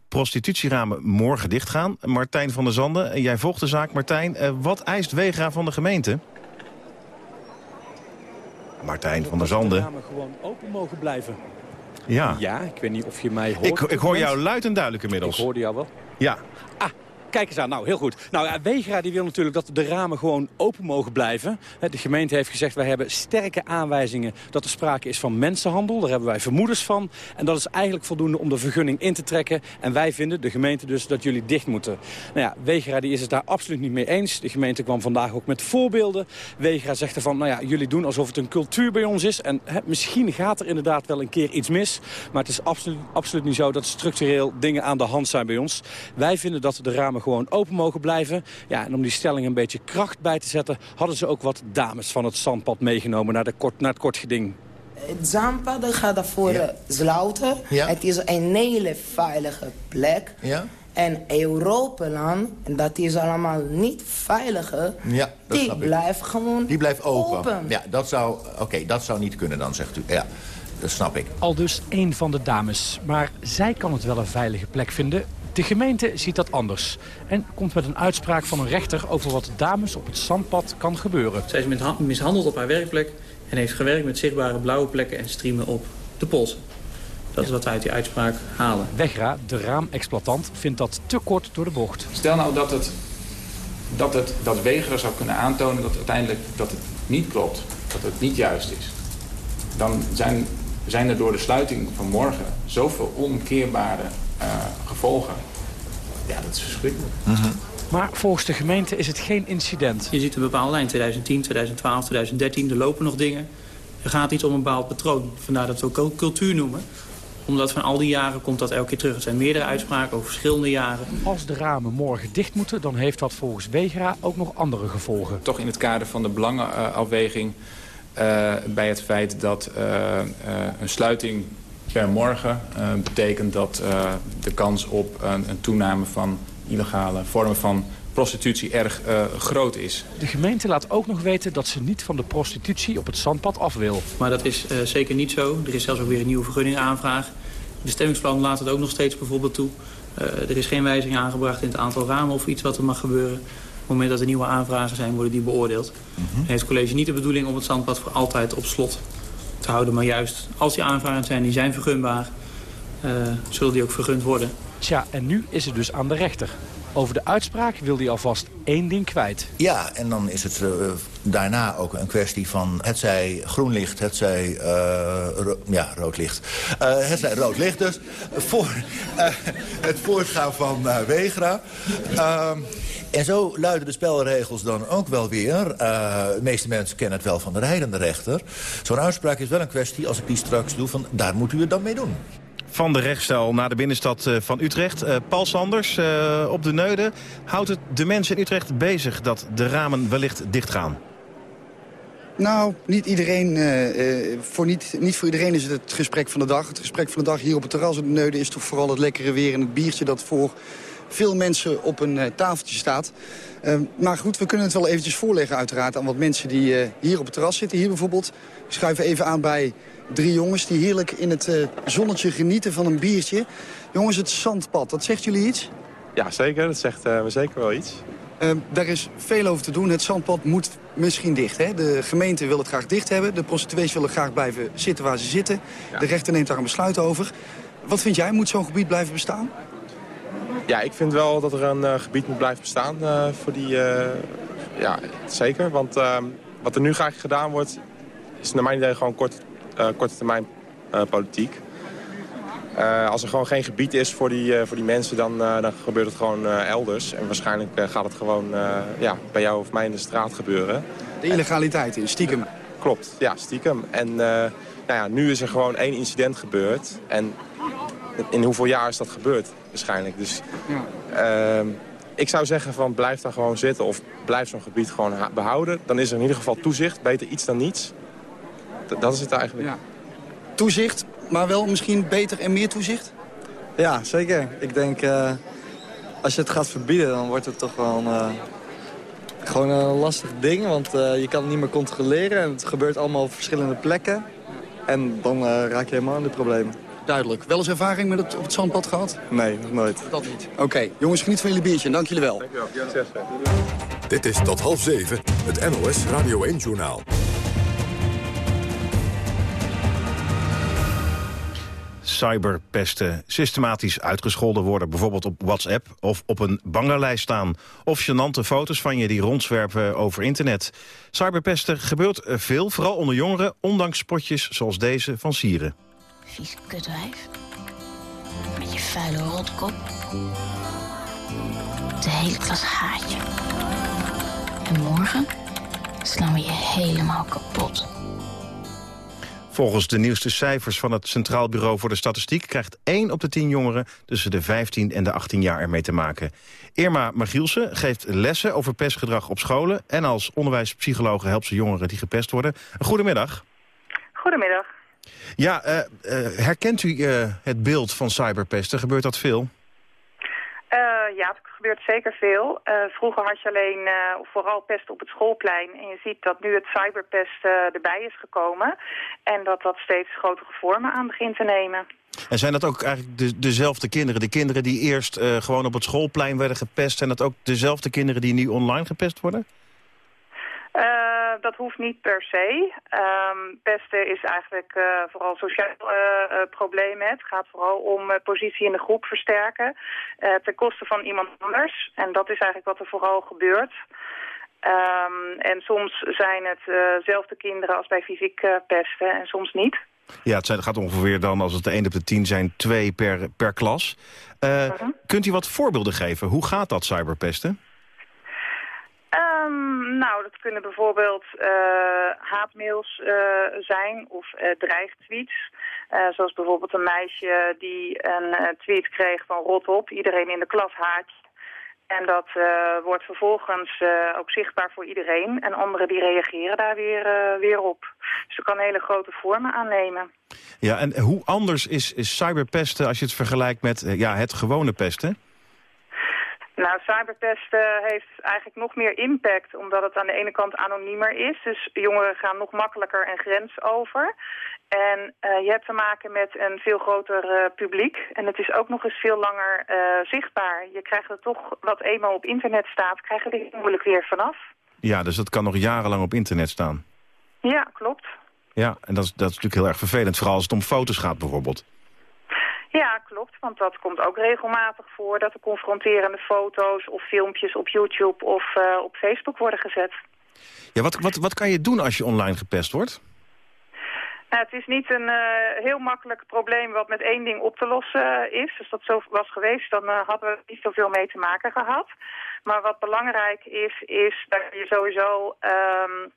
prostitutieramen morgen dichtgaan. Martijn van der Zanden, jij volgt de zaak. Martijn, wat eist Wegra van de gemeente? Martijn van der Zanden. De ramen gewoon open mogen blijven. Ja. Ja, ik weet niet of je mij hoort. Ik, ik hoor jou luid en duidelijk inmiddels. Ik hoorde jou wel. Ja. Ah, Kijk eens aan, nou heel goed. Nou Wegra die wil natuurlijk dat de ramen gewoon open mogen blijven. De gemeente heeft gezegd, wij hebben sterke aanwijzingen dat er sprake is van mensenhandel. Daar hebben wij vermoedens van. En dat is eigenlijk voldoende om de vergunning in te trekken. En wij vinden, de gemeente dus, dat jullie dicht moeten. Nou ja, Wegra die is het daar absoluut niet mee eens. De gemeente kwam vandaag ook met voorbeelden. Wegra zegt ervan, nou ja, jullie doen alsof het een cultuur bij ons is. En misschien gaat er inderdaad wel een keer iets mis. Maar het is absoluut, absoluut niet zo dat structureel dingen aan de hand zijn bij ons. Wij vinden dat de ramen gewoon open mogen blijven. Ja, en om die stelling een beetje kracht bij te zetten... hadden ze ook wat dames van het zandpad meegenomen naar, de kort, naar het kortgeding. Het zandpad gaat voor ja. sluiten. Ja. Het is een hele veilige plek. Ja. En Europaland, dat is allemaal niet veilige, ja, dat die blijft gewoon Die blijft open. open. Ja, dat zou, oké, dat zou niet kunnen dan, zegt u. Ja, dat snap ik. Al dus een van de dames. Maar zij kan het wel een veilige plek vinden. De gemeente ziet dat anders en komt met een uitspraak van een rechter over wat dames op het zandpad kan gebeuren. Zij is mishandeld op haar werkplek en heeft gewerkt met zichtbare blauwe plekken en striemen op de polsen. Dat is wat we uit die uitspraak halen. Wegra, de raamexploitant, vindt dat te kort door de bocht. Stel nou dat, het, dat, het, dat Wegra zou kunnen aantonen dat uiteindelijk dat het niet klopt. Dat het niet juist is. Dan zijn, zijn er door de sluiting van morgen zoveel onomkeerbare uh, gevolgen. Ja, dat is verschrikkelijk. Maar volgens de gemeente is het geen incident. Je ziet een bepaalde lijn, 2010, 2012, 2013, er lopen nog dingen. Er gaat iets om een bepaald patroon. Vandaar dat we ook cultuur noemen omdat van al die jaren komt dat elke keer terug. Het zijn meerdere uitspraken over verschillende jaren. Als de ramen morgen dicht moeten, dan heeft dat volgens Wegra ook nog andere gevolgen. Toch in het kader van de belangenafweging uh, bij het feit dat uh, uh, een sluiting per morgen betekent dat de kans op een, een toename van illegale vormen van prostitutie erg uh, groot is. De gemeente laat ook nog weten dat ze niet van de prostitutie op het zandpad af wil. Maar dat is uh, zeker niet zo. Er is zelfs ook weer een nieuwe vergunningaanvraag. De bestemmingsplan laat het ook nog steeds bijvoorbeeld toe. Uh, er is geen wijziging aangebracht in het aantal ramen of iets wat er mag gebeuren. Op het moment dat er nieuwe aanvragen zijn, worden die beoordeeld. Mm -hmm. Heeft het college niet de bedoeling om het zandpad voor altijd op slot te houden. Maar juist als die aanvragen zijn, die zijn vergunbaar, zullen die ook vergund worden. Tja, en nu is het dus aan de rechter. Over de uitspraak wil hij alvast één ding kwijt. Ja, en dan is het uh, daarna ook een kwestie van... het zij groen licht, het zij uh, ro ja, rood licht. Uh, het zij rood licht dus. Voor het voortgaan van Wegra. En zo luiden de spelregels dan ook wel weer. de meeste mensen kennen het wel van de rijdende rechter. Zo'n uitspraak is wel een kwestie, als ik die straks doe... van daar moet u het dan mee doen van de rechtszaal naar de binnenstad van Utrecht. Uh, Paul Sanders uh, op de Neude. Houdt het de mensen in Utrecht bezig dat de ramen wellicht dichtgaan? Nou, niet iedereen, uh, voor niet, niet voor iedereen is het het gesprek van de dag. Het gesprek van de dag hier op het terras op de Neude is toch vooral het lekkere weer en het biertje dat voor veel mensen op een tafeltje staat. maar goed, we kunnen het wel eventjes voorleggen uiteraard aan wat mensen die hier op het terras zitten. Hier bijvoorbeeld, schuif even aan bij Drie jongens die heerlijk in het uh, zonnetje genieten van een biertje. Jongens, het zandpad, dat zegt jullie iets? Ja, zeker. Dat zegt me zeker wel iets. Uh, daar is veel over te doen. Het zandpad moet misschien dicht. Hè? De gemeente wil het graag dicht hebben. De prostituees willen graag blijven zitten waar ze zitten. Ja. De rechter neemt daar een besluit over. Wat vind jij? Moet zo'n gebied blijven bestaan? Ja, ik vind wel dat er een gebied moet blijven bestaan voor die... ja, zeker. Want ehm, wat er nu graag gedaan wordt... is naar mijn idee gewoon kort korte termijn politiek. Uh, als er gewoon geen gebied is voor die, voor die mensen, dan, dan gebeurt het gewoon elders. En waarschijnlijk gaat het gewoon ja, bij jou of mij in de straat gebeuren. De illegaliteit in, stiekem? klopt, ja, stiekem. En nou ja, nu is er gewoon één incident gebeurd. En in hoeveel jaar is dat gebeurd waarschijnlijk? Dus ja. Ehm, ik zou zeggen van blijf daar gewoon zitten of blijf zo'n gebied gewoon behouden. Dan is er in ieder geval toezicht, beter iets dan niets dat is het eigenlijk. Ja. Toezicht, maar wel misschien beter en meer toezicht? Ja, zeker. Ik denk, uh, als je het gaat verbieden, dan wordt het toch wel een, uh, gewoon een lastig ding. Want uh, je kan het niet meer controleren en het gebeurt allemaal op verschillende plekken. En dan raak je helemaal in de problemen. Duidelijk. Wel eens ervaring met het, op het zandpad gehad? Nee, nog nooit. Dat niet. Oké, okay. jongens, geniet van jullie biertje en dank jullie wel. Dank je wel. Dit is tot half zeven, het NOS Radio 1-journaal. cyberpesten systematisch uitgescholden worden. Bijvoorbeeld op WhatsApp of op een bangerlijst staan. Of gênante foto's van je die rondzwerven over internet. Cyberpesten gebeurt veel, vooral onder jongeren... ondanks spotjes zoals deze van Sieren. Vies kutwijf. Met je vuile rotkop. De hele klas haat je. En morgen slaan we je helemaal kapot. Volgens de nieuwste cijfers van het Centraal Bureau voor de Statistiek... krijgt 1 op de 10 jongeren tussen de 15 en de 18 jaar ermee te maken. Irma Magielsen geeft lessen over pestgedrag op scholen... en als onderwijspsychologe helpt ze jongeren die gepest worden. Goedemiddag. Goedemiddag. Ja, uh, uh, herkent u uh, het beeld van cyberpesten? Gebeurt dat veel? ja, het gebeurt zeker veel. Vroeger had je alleen vooral pest op het schoolplein. En je ziet dat nu het cyberpest erbij is gekomen. En dat dat steeds grotere vormen aan begint te nemen. En zijn dat ook eigenlijk de, dezelfde kinderen? De kinderen die eerst gewoon op het schoolplein werden gepest... zijn dat ook dezelfde kinderen die nu online gepest worden? Dat hoeft niet per se. Um, pesten is eigenlijk uh, vooral sociaal uh, probleem. Het gaat vooral om positie in de groep versterken ten koste van iemand anders. En dat is eigenlijk wat er vooral gebeurt. Um, en soms zijn het zelfde kinderen als bij fysiek pesten en soms niet. Ja, het gaat ongeveer dan, als het de 1 op de 10 zijn, twee per, per klas. -huh. Kunt u wat voorbeelden geven? Hoe gaat dat cyberpesten? Nou, dat kunnen bijvoorbeeld uh, haatmails uh, zijn of uh, dreigtweets. zoals bijvoorbeeld een meisje die een tweet kreeg van rot op, iedereen in de klas haat. En dat wordt vervolgens ook zichtbaar voor iedereen. En anderen die reageren daar weer, weer op. Dus dat kan hele grote vormen aannemen. Ja, en hoe anders is, is cyberpesten als je het vergelijkt met ja, het gewone pesten? Nou, cyberpesten heeft eigenlijk nog meer impact, omdat het aan de ene kant anoniemer is. Dus jongeren gaan nog makkelijker een grens over. En uh, je hebt te maken met een veel groter uh, publiek. En het is ook nog eens veel langer uh, zichtbaar. Je krijgt er toch, wat eenmaal op internet staat, krijg je er moeilijk weer vanaf. Ja, dus dat kan nog jarenlang op internet staan. Ja, klopt. Ja, en dat is, dat is natuurlijk heel erg vervelend, vooral als het om foto's gaat bijvoorbeeld. Klopt. Want dat komt ook regelmatig voor dat er confronterende foto's of filmpjes op YouTube of uh, op Facebook worden gezet. Ja, wat, wat, wat kan je doen als je online gepest wordt? Nou, het is niet een uh, heel makkelijk probleem wat met één ding op te lossen is. Als dat zo was geweest, dan uh, hadden we niet zoveel mee te maken gehad. Maar wat belangrijk is, is dat je sowieso um,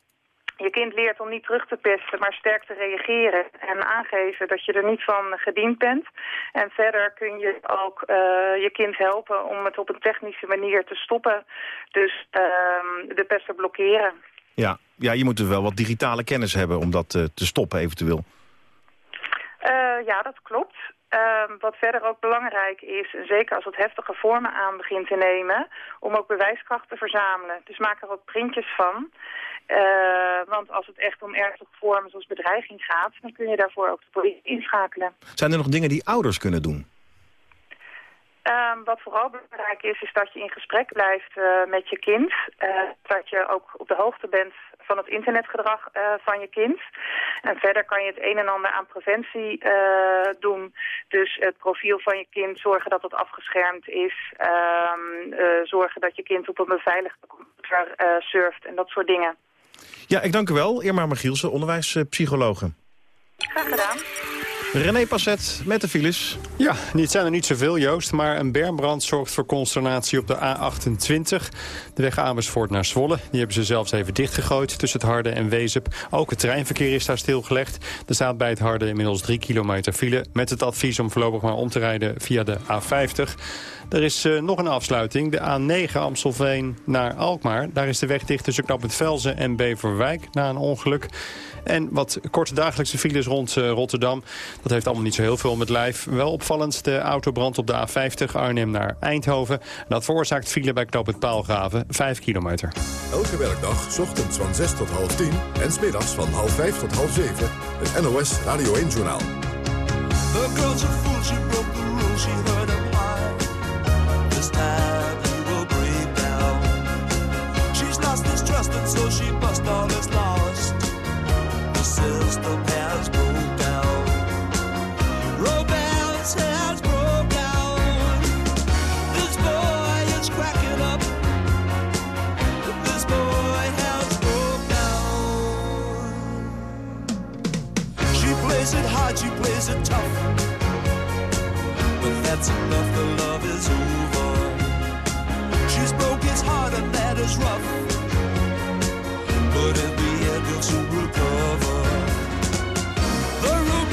je kind leert om niet terug te pesten, maar sterk te reageren en aangeven dat je er niet van gediend bent. En verder kun je ook uh, je kind helpen om het op een technische manier te stoppen. Dus uh, de pesten blokkeren. Ja. ja, je moet dus wel wat digitale kennis hebben om dat uh, te stoppen eventueel. Uh, ja, dat klopt. Uh, wat verder ook belangrijk is, zeker als het heftige vormen aan begint te nemen, om ook bewijskracht te verzamelen. Dus maak er ook printjes van. Uh, want als het echt om ernstige vormen zoals bedreiging gaat, dan kun je daarvoor ook de politie inschakelen. Zijn er nog dingen die ouders kunnen doen? Um, wat vooral belangrijk is, is dat je in gesprek blijft uh, met je kind. Uh, dat je ook op de hoogte bent van het internetgedrag uh, van je kind. En verder kan je het een en ander aan preventie doen. Dus het profiel van je kind, zorgen dat het afgeschermd is. Ehm, zorgen dat je kind op een beveiligde computer surft en dat soort dingen. Ja, ik dank u wel. Irma Magielsen, onderwijspsychologe. Graag gedaan. René Passet met de files. Ja, het zijn er niet zoveel, Joost. Maar een bermbrand zorgt voor consternatie op de A28. De weg Amersfoort naar Zwolle. Die hebben ze zelfs even dichtgegooid tussen het Harde en Wezep. Ook het treinverkeer is daar stilgelegd. Er staat bij het Harde inmiddels 3 kilometer file... met het advies om voorlopig maar om te rijden via de A50. Er is uh, nog een afsluiting. De A9 Amstelveen naar Alkmaar. Daar is de weg dicht tussen Knappend Velzen en Beverwijk na een ongeluk. En wat korte dagelijkse files rond uh, Rotterdam. Dat heeft allemaal niet zo heel veel met lijf. Wel opvallend de autobrand op de A50 Arnhem naar Eindhoven. Dat veroorzaakt file bij knooppunt Paalgraven 5 kilometer. Elke werkdag, ochtends van 6 tot half 10 en smiddags van half 5 tot half 7. Het NOS Radio 1 Journaal. The girl's a fool, she broke the rules, she heard. This time he will break down. She's lost his trust and so she bust all his lost. Broke down. Has broke down. This boy is cracking up. This boy has broke down. She plays it hard, she plays it tough. But that's enough, the love is over. She's that is rough. But in the end he'll soon recover. The romance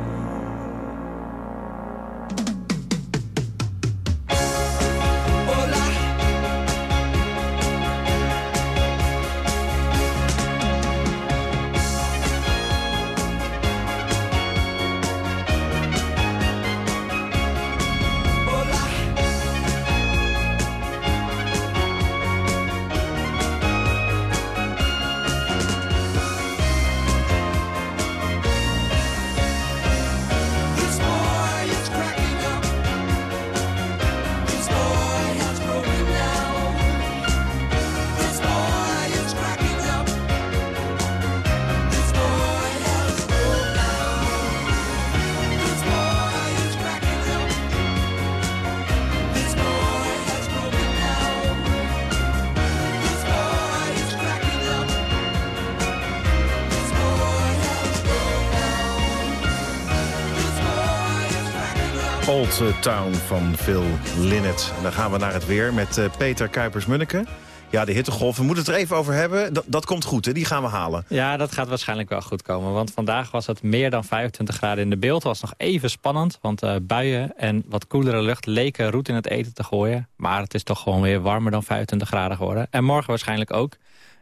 Old Town van Phil Linnet. En dan gaan we naar het weer met uh, Peter Kuipers-Munneke. Ja, de hittegolf, we moeten het er even over hebben. Dat, dat komt goed, hè? die gaan we halen. Ja, dat gaat waarschijnlijk wel goed komen. Want vandaag was het meer dan 25 graden in de beeld. Was nog even spannend, want uh, buien en wat koelere lucht... leken roet in het eten te gooien. Maar het is toch gewoon weer warmer dan 25 graden geworden. En morgen waarschijnlijk ook.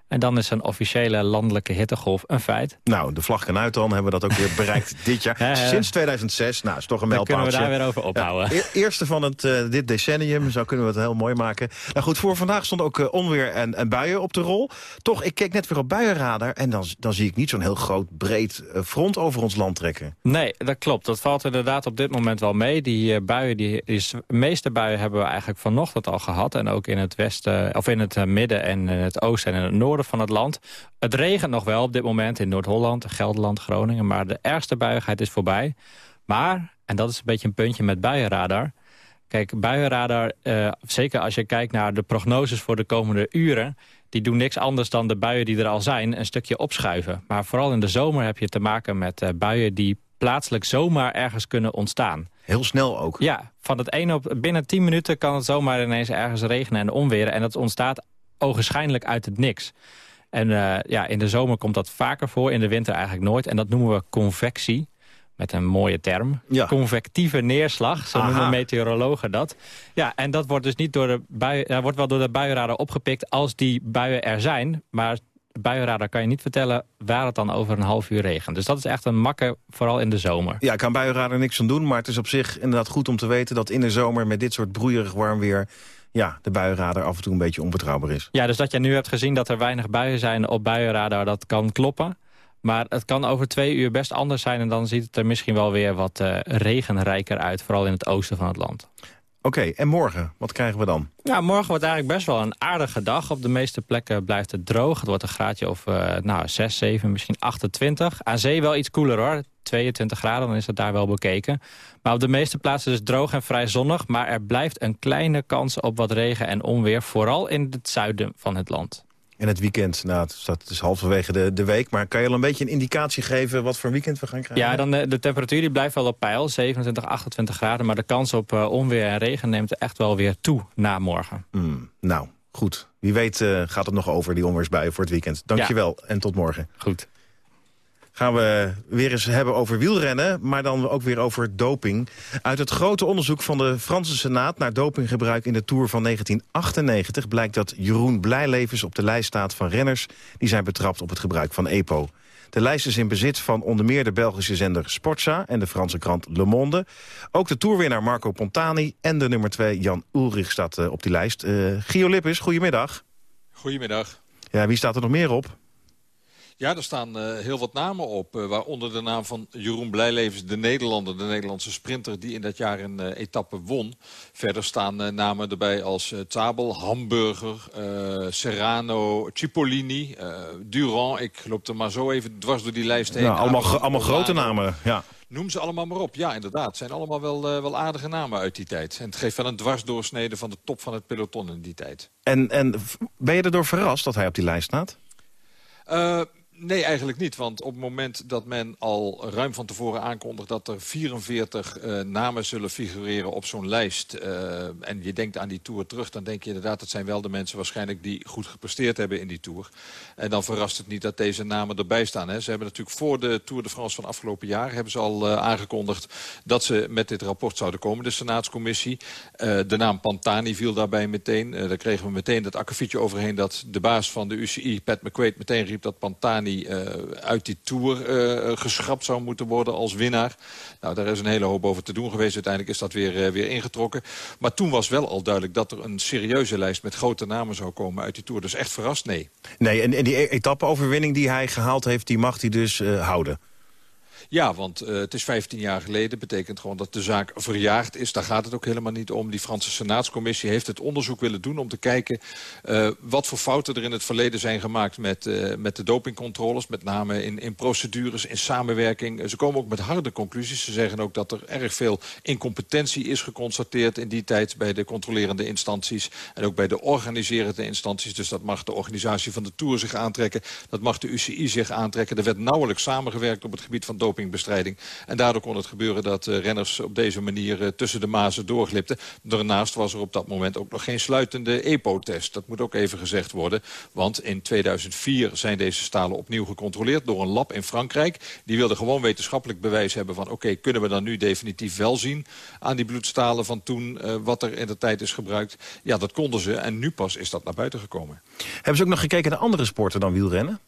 En dan is een officiële landelijke hittegolf een feit. Nou, de vlag kan uit dan. Hebben we dat ook weer bereikt [laughs] dit jaar. Sinds 2006. Nou, is toch een mijlpaaltje. kunnen we daar weer over ophouden. Ja, eerste van het, uh, dit decennium. Zo kunnen we het heel mooi maken. Nou goed, voor vandaag stond ook uh, onweer en, en, buien op de rol. Toch, ik keek net weer op buienradar. En dan, dan zie ik niet zo'n heel groot, breed uh, front over ons land trekken. Nee, dat klopt. Dat valt inderdaad op dit moment wel mee. Die buien, die, die meeste buien hebben we eigenlijk vanochtend al gehad. En ook in het westen, of in het midden en in het oosten en in het noorden van het land. Het regent nog wel op dit moment in Noord-Holland, Gelderland, Groningen. Maar de ergste buiigheid is voorbij. Maar, en dat is een beetje een puntje met buienradar... Kijk, buienradar, uh, zeker als je kijkt naar de prognoses voor de komende uren... die doen niks anders dan de buien die er al zijn een stukje opschuiven. Maar vooral in de zomer heb je te maken met uh, buien die plaatselijk zomaar ergens kunnen ontstaan. Heel snel ook? Ja, van het ene op binnen 10 minuten kan het zomaar ineens ergens regenen en onweren. En dat ontstaat ogenschijnlijk uit het niks. En uh, ja, in de zomer komt dat vaker voor, in de winter eigenlijk nooit. En dat noemen we convectie, met een mooie term. Ja. Convectieve neerslag, zo Aha. noemen meteorologen dat. Ja, en dat wordt dus niet door de bui, uh, wordt wel door de buienradar opgepikt als die buien er zijn. Maar buienradar kan je niet vertellen waar het dan over een half uur regent. Dus dat is echt een makke, vooral in de zomer. Ja, ik kan buienradar niks aan doen, maar het is op zich inderdaad goed om te weten... dat in de zomer met dit soort broeierig warm weer ja, de buienradar af en toe een beetje onbetrouwbaar is. Ja, dus dat je nu hebt gezien dat er weinig buien zijn op buienradar, dat kan kloppen. Maar het kan over twee uur best anders zijn... en dan ziet het er misschien wel weer wat uh, regenrijker uit. Vooral in het oosten van het land. Oké, en morgen? Wat krijgen we dan? Ja, morgen wordt eigenlijk best wel een aardige dag. Op de meeste plekken blijft het droog. Het wordt een graadje of uh, nou, 6, 7, misschien 28. Aan zee wel iets koeler hoor. 22 graden, dan is het daar wel bekeken. Maar op de meeste plaatsen het droog en vrij zonnig. Maar er blijft een kleine kans op wat regen en onweer. Vooral in het zuiden van het land. En het weekend, nou, het is halverwege de, de week... maar kan je al een beetje een indicatie geven wat voor weekend we gaan krijgen? Ja, dan de, de temperatuur die blijft wel op peil, 27, 28 graden... maar de kans op uh, onweer en regen neemt echt wel weer toe na morgen. Mm, nou, goed. Wie weet uh, gaat het nog over, die onweersbuien voor het weekend. Dankjewel ja. en tot morgen. Goed gaan we weer eens hebben over wielrennen, maar dan ook weer over doping. Uit het grote onderzoek van de Franse Senaat naar dopinggebruik in de Tour van 1998 blijkt dat Jeroen Blijlevens op de lijst staat van renners die zijn betrapt op het gebruik van EPO. De lijst is in bezit van onder meer de Belgische zender Sportza en de Franse krant Le Monde. Ook de toerwinnaar Marco Pontani en de nummer 2 Jan Ulrich staat uh, op die lijst. Uh, Gio Lippis, goedemiddag. Goedemiddag. Ja, wie staat er nog meer op? Ja, er staan uh, heel wat namen op. Uh, waaronder de naam van Jeroen Blijlevens, de Nederlander. De Nederlandse sprinter die in dat jaar een uh, etappe won. Verder staan namen erbij als Tabel, Hamburger, Serrano, Cipollini, Durand. Ik loop er maar zo even dwars door die lijst heen. Nou, allemaal, allemaal grote namen, ja. Noem ze allemaal maar op. Ja, inderdaad. Het zijn allemaal wel, wel aardige namen uit die tijd. En het geeft wel een dwarsdoorsnede van de top van het peloton in die tijd. En, en ben je erdoor verrast dat hij op die lijst staat? Nee, eigenlijk niet. Want op het moment dat men al ruim van tevoren aankondigt... dat er 44 uh, eh, namen zullen figureren op zo'n lijst... Uh, en je denkt aan die Tour terug... dan denk je inderdaad, dat zijn wel de mensen waarschijnlijk... die goed gepresteerd hebben in die Tour. En dan verrast het niet dat deze namen erbij staan. Hè. Ze hebben natuurlijk voor de Tour de France van afgelopen jaar... hebben ze al uh, aangekondigd dat ze met dit rapport zouden komen. De Senaatscommissie. de naam Pantani viel daarbij meteen. daar kregen we meteen dat akkefietje overheen... dat de baas van de UCI, Pat McQuaid, meteen riep dat Pantani uh, uit die Tour uh, geschrapt zou moeten worden als winnaar. Nou, daar is een hele hoop over te doen geweest. Uiteindelijk is dat weer, uh, weer ingetrokken. Maar toen was wel al duidelijk dat er een serieuze lijst met grote namen zou komen uit die Tour. Dus echt verrast, nee. Nee, en, en die e-, etappeoverwinning die hij gehaald heeft, die mag hij dus houden? Ja, want uh, het is 15 jaar geleden. betekent gewoon dat de zaak verjaagd is. Daar gaat het ook helemaal niet om. Die Franse Senaatscommissie heeft het onderzoek willen doen... om te kijken uh, wat voor fouten er in het verleden zijn gemaakt... met, uh, met de dopingcontroles. Met name in, in procedures, in samenwerking. Ze komen ook met harde conclusies. Ze zeggen ook dat er erg veel incompetentie is geconstateerd... in die tijd bij de controlerende instanties. En ook bij de organiserende instanties. Dus dat mag de organisatie van de Tour zich aantrekken. Dat mag de UCI zich aantrekken. Er werd nauwelijks samengewerkt op het gebied van doping En daardoor kon het gebeuren dat uh, renners op deze manier uh, tussen de mazen doorglipten. Daarnaast was er op dat moment ook nog geen sluitende EPO-test. Dat moet ook even gezegd worden. Want in 2004 zijn deze stalen opnieuw gecontroleerd door een lab in Frankrijk. Die wilde gewoon wetenschappelijk bewijs hebben van... oké, kunnen we dan nu definitief wel zien aan die bloedstalen van toen... Uh, wat er in de tijd is gebruikt. Ja, dat konden ze en nu pas is dat naar buiten gekomen. Hebben ze ook nog gekeken naar andere sporten dan wielrennen?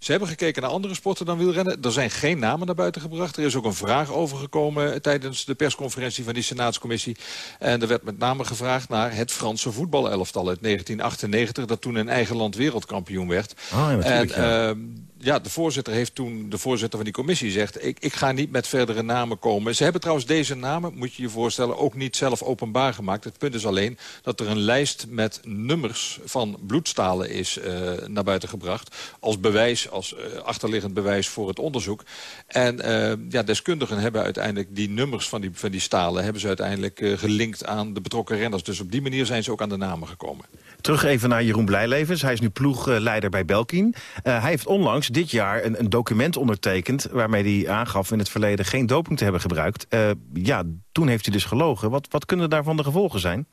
Ze hebben gekeken naar andere sporten dan wielrennen. Er zijn geen namen naar buiten gebracht. Er is ook een vraag over gekomen tijdens de persconferentie van die Senaatscommissie. En er werd met name gevraagd naar het Franse voetbalelftal uit 1998... dat toen in eigen land wereldkampioen werd. Ah, ja, en, ja. Uh, ja, de voorzitter heeft toen, de voorzitter van die commissie zegt... Ik, ik ga niet met verdere namen komen. Ze hebben trouwens deze namen, moet je je voorstellen... ook niet zelf openbaar gemaakt. Het punt is alleen dat er een lijst met nummers van bloedstalen is uh, naar buiten gebracht. Als bewijs, als uh, achterliggend bewijs voor het onderzoek. En uh, ja, deskundigen hebben uiteindelijk die nummers van die, van die stalen... hebben ze uiteindelijk gelinkt aan de betrokken renners. Dus op die manier zijn ze ook aan de namen gekomen. Terug even naar Jeroen Blijlevens. Hij is nu ploegleider bij Belkin. hij heeft onlangs dit jaar een, een, document ondertekend... waarmee hij aangaf in het verleden geen doping te hebben gebruikt. Uh, ja, toen heeft hij dus gelogen. Wat, wat kunnen daarvan de gevolgen zijn?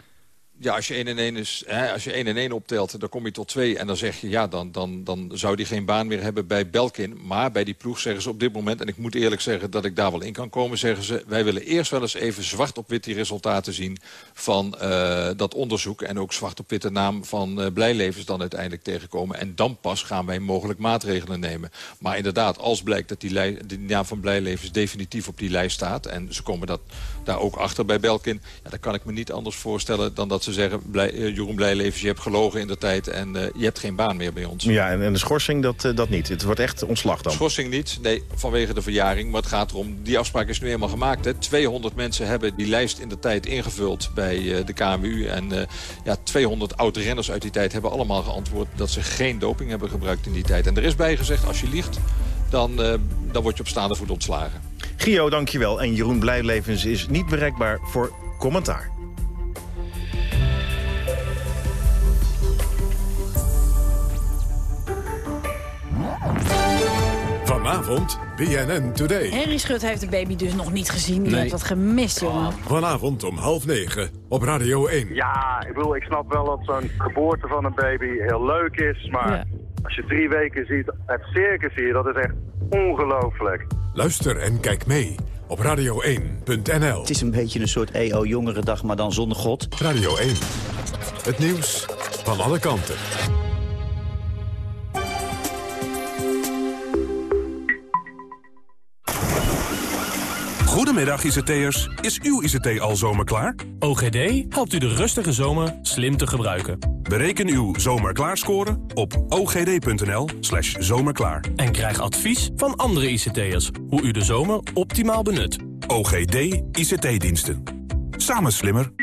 Ja, als je 1 en 1 is, hè, als je 1 en 1 optelt, dan kom je tot 2. En dan zeg je, ja, dan, dan, dan zou die geen baan meer hebben bij Belkin. Maar bij die ploeg zeggen ze op dit moment, en ik moet eerlijk zeggen dat ik daar wel in kan komen, zeggen ze, wij willen eerst wel eens even zwart op wit die resultaten zien van uh, dat onderzoek. En ook zwart op witte naam van uh, Blijlevens dan uiteindelijk tegenkomen. En dan pas gaan wij mogelijk maatregelen nemen. Maar inderdaad, als blijkt dat die, die naam van Blijlevens definitief op die lijst staat, en ze komen dat daar ook achter bij Belkin, ja, dan kan ik me niet anders voorstellen dan dat ze zeggen... Blij, uh, Jeroen Blijlevens, je hebt gelogen in de tijd en uh, je hebt geen baan meer bij ons. Ja, en, en de schorsing, dat, uh, dat niet. Het wordt echt ontslag dan. Schorsing niet, nee, vanwege de verjaring. Maar het gaat erom, die afspraak is nu eenmaal gemaakt. Hè. 200 mensen hebben die lijst in de tijd ingevuld bij de KMU. En ja, 200 oud-renners uit die tijd hebben allemaal geantwoord... dat ze geen doping hebben gebruikt in die tijd. En er is bij gezegd, als je liegt, dan, dan word je op staande voet ontslagen. Gio, dankjewel. En Jeroen Blijlevens is niet bereikbaar voor commentaar. Vanavond BNN Today. Henry Schut heeft de baby dus nog niet gezien. Die nee. heeft dat gemist, jongen. Vanavond om half negen op Radio 1. Ja, ik bedoel, ik snap wel dat zo'n geboorte van een baby heel leuk is. Maar ja. als je drie weken ziet, het circus hier, dat is echt ongelooflijk. Luister en kijk mee op radio1.nl. Het is een beetje een soort EO Jongerendag, maar dan zonder God. Radio 1. Het nieuws van alle kanten. Goedemiddag ICT'ers. Is uw ICT al zomerklaar? OGD helpt u de rustige zomer slim te gebruiken. Bereken uw zomerklaarscore op ogd.nl slash zomerklaar. En krijg advies van andere ICT'ers hoe u de zomer optimaal benut. OGD ICT-diensten. Samen slimmer.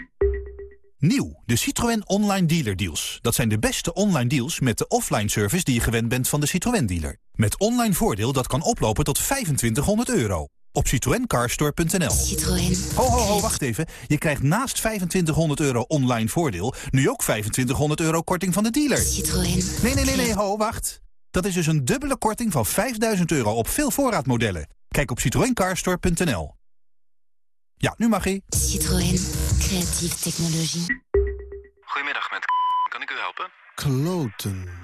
Nieuw, de Citroën Online Dealer Deals. Dat zijn de beste online deals met de offline service die je gewend bent van de Citroën dealer. Met online voordeel dat kan oplopen tot 2500 euro. Op citroencarstore.nl. Citroën. Ho, ho, ho, wacht even. Je krijgt naast 2500 euro online voordeel... nu ook 2500 euro korting van de dealer. Citroën. Nee, nee, nee, nee, ho, wacht. Dat is dus een dubbele korting van 5000 euro op veel voorraadmodellen. Kijk op citroencarstore.nl. Ja, nu mag hij. Citroën. Creatieve technologie. Goedemiddag, met kan ik u helpen? Kloten.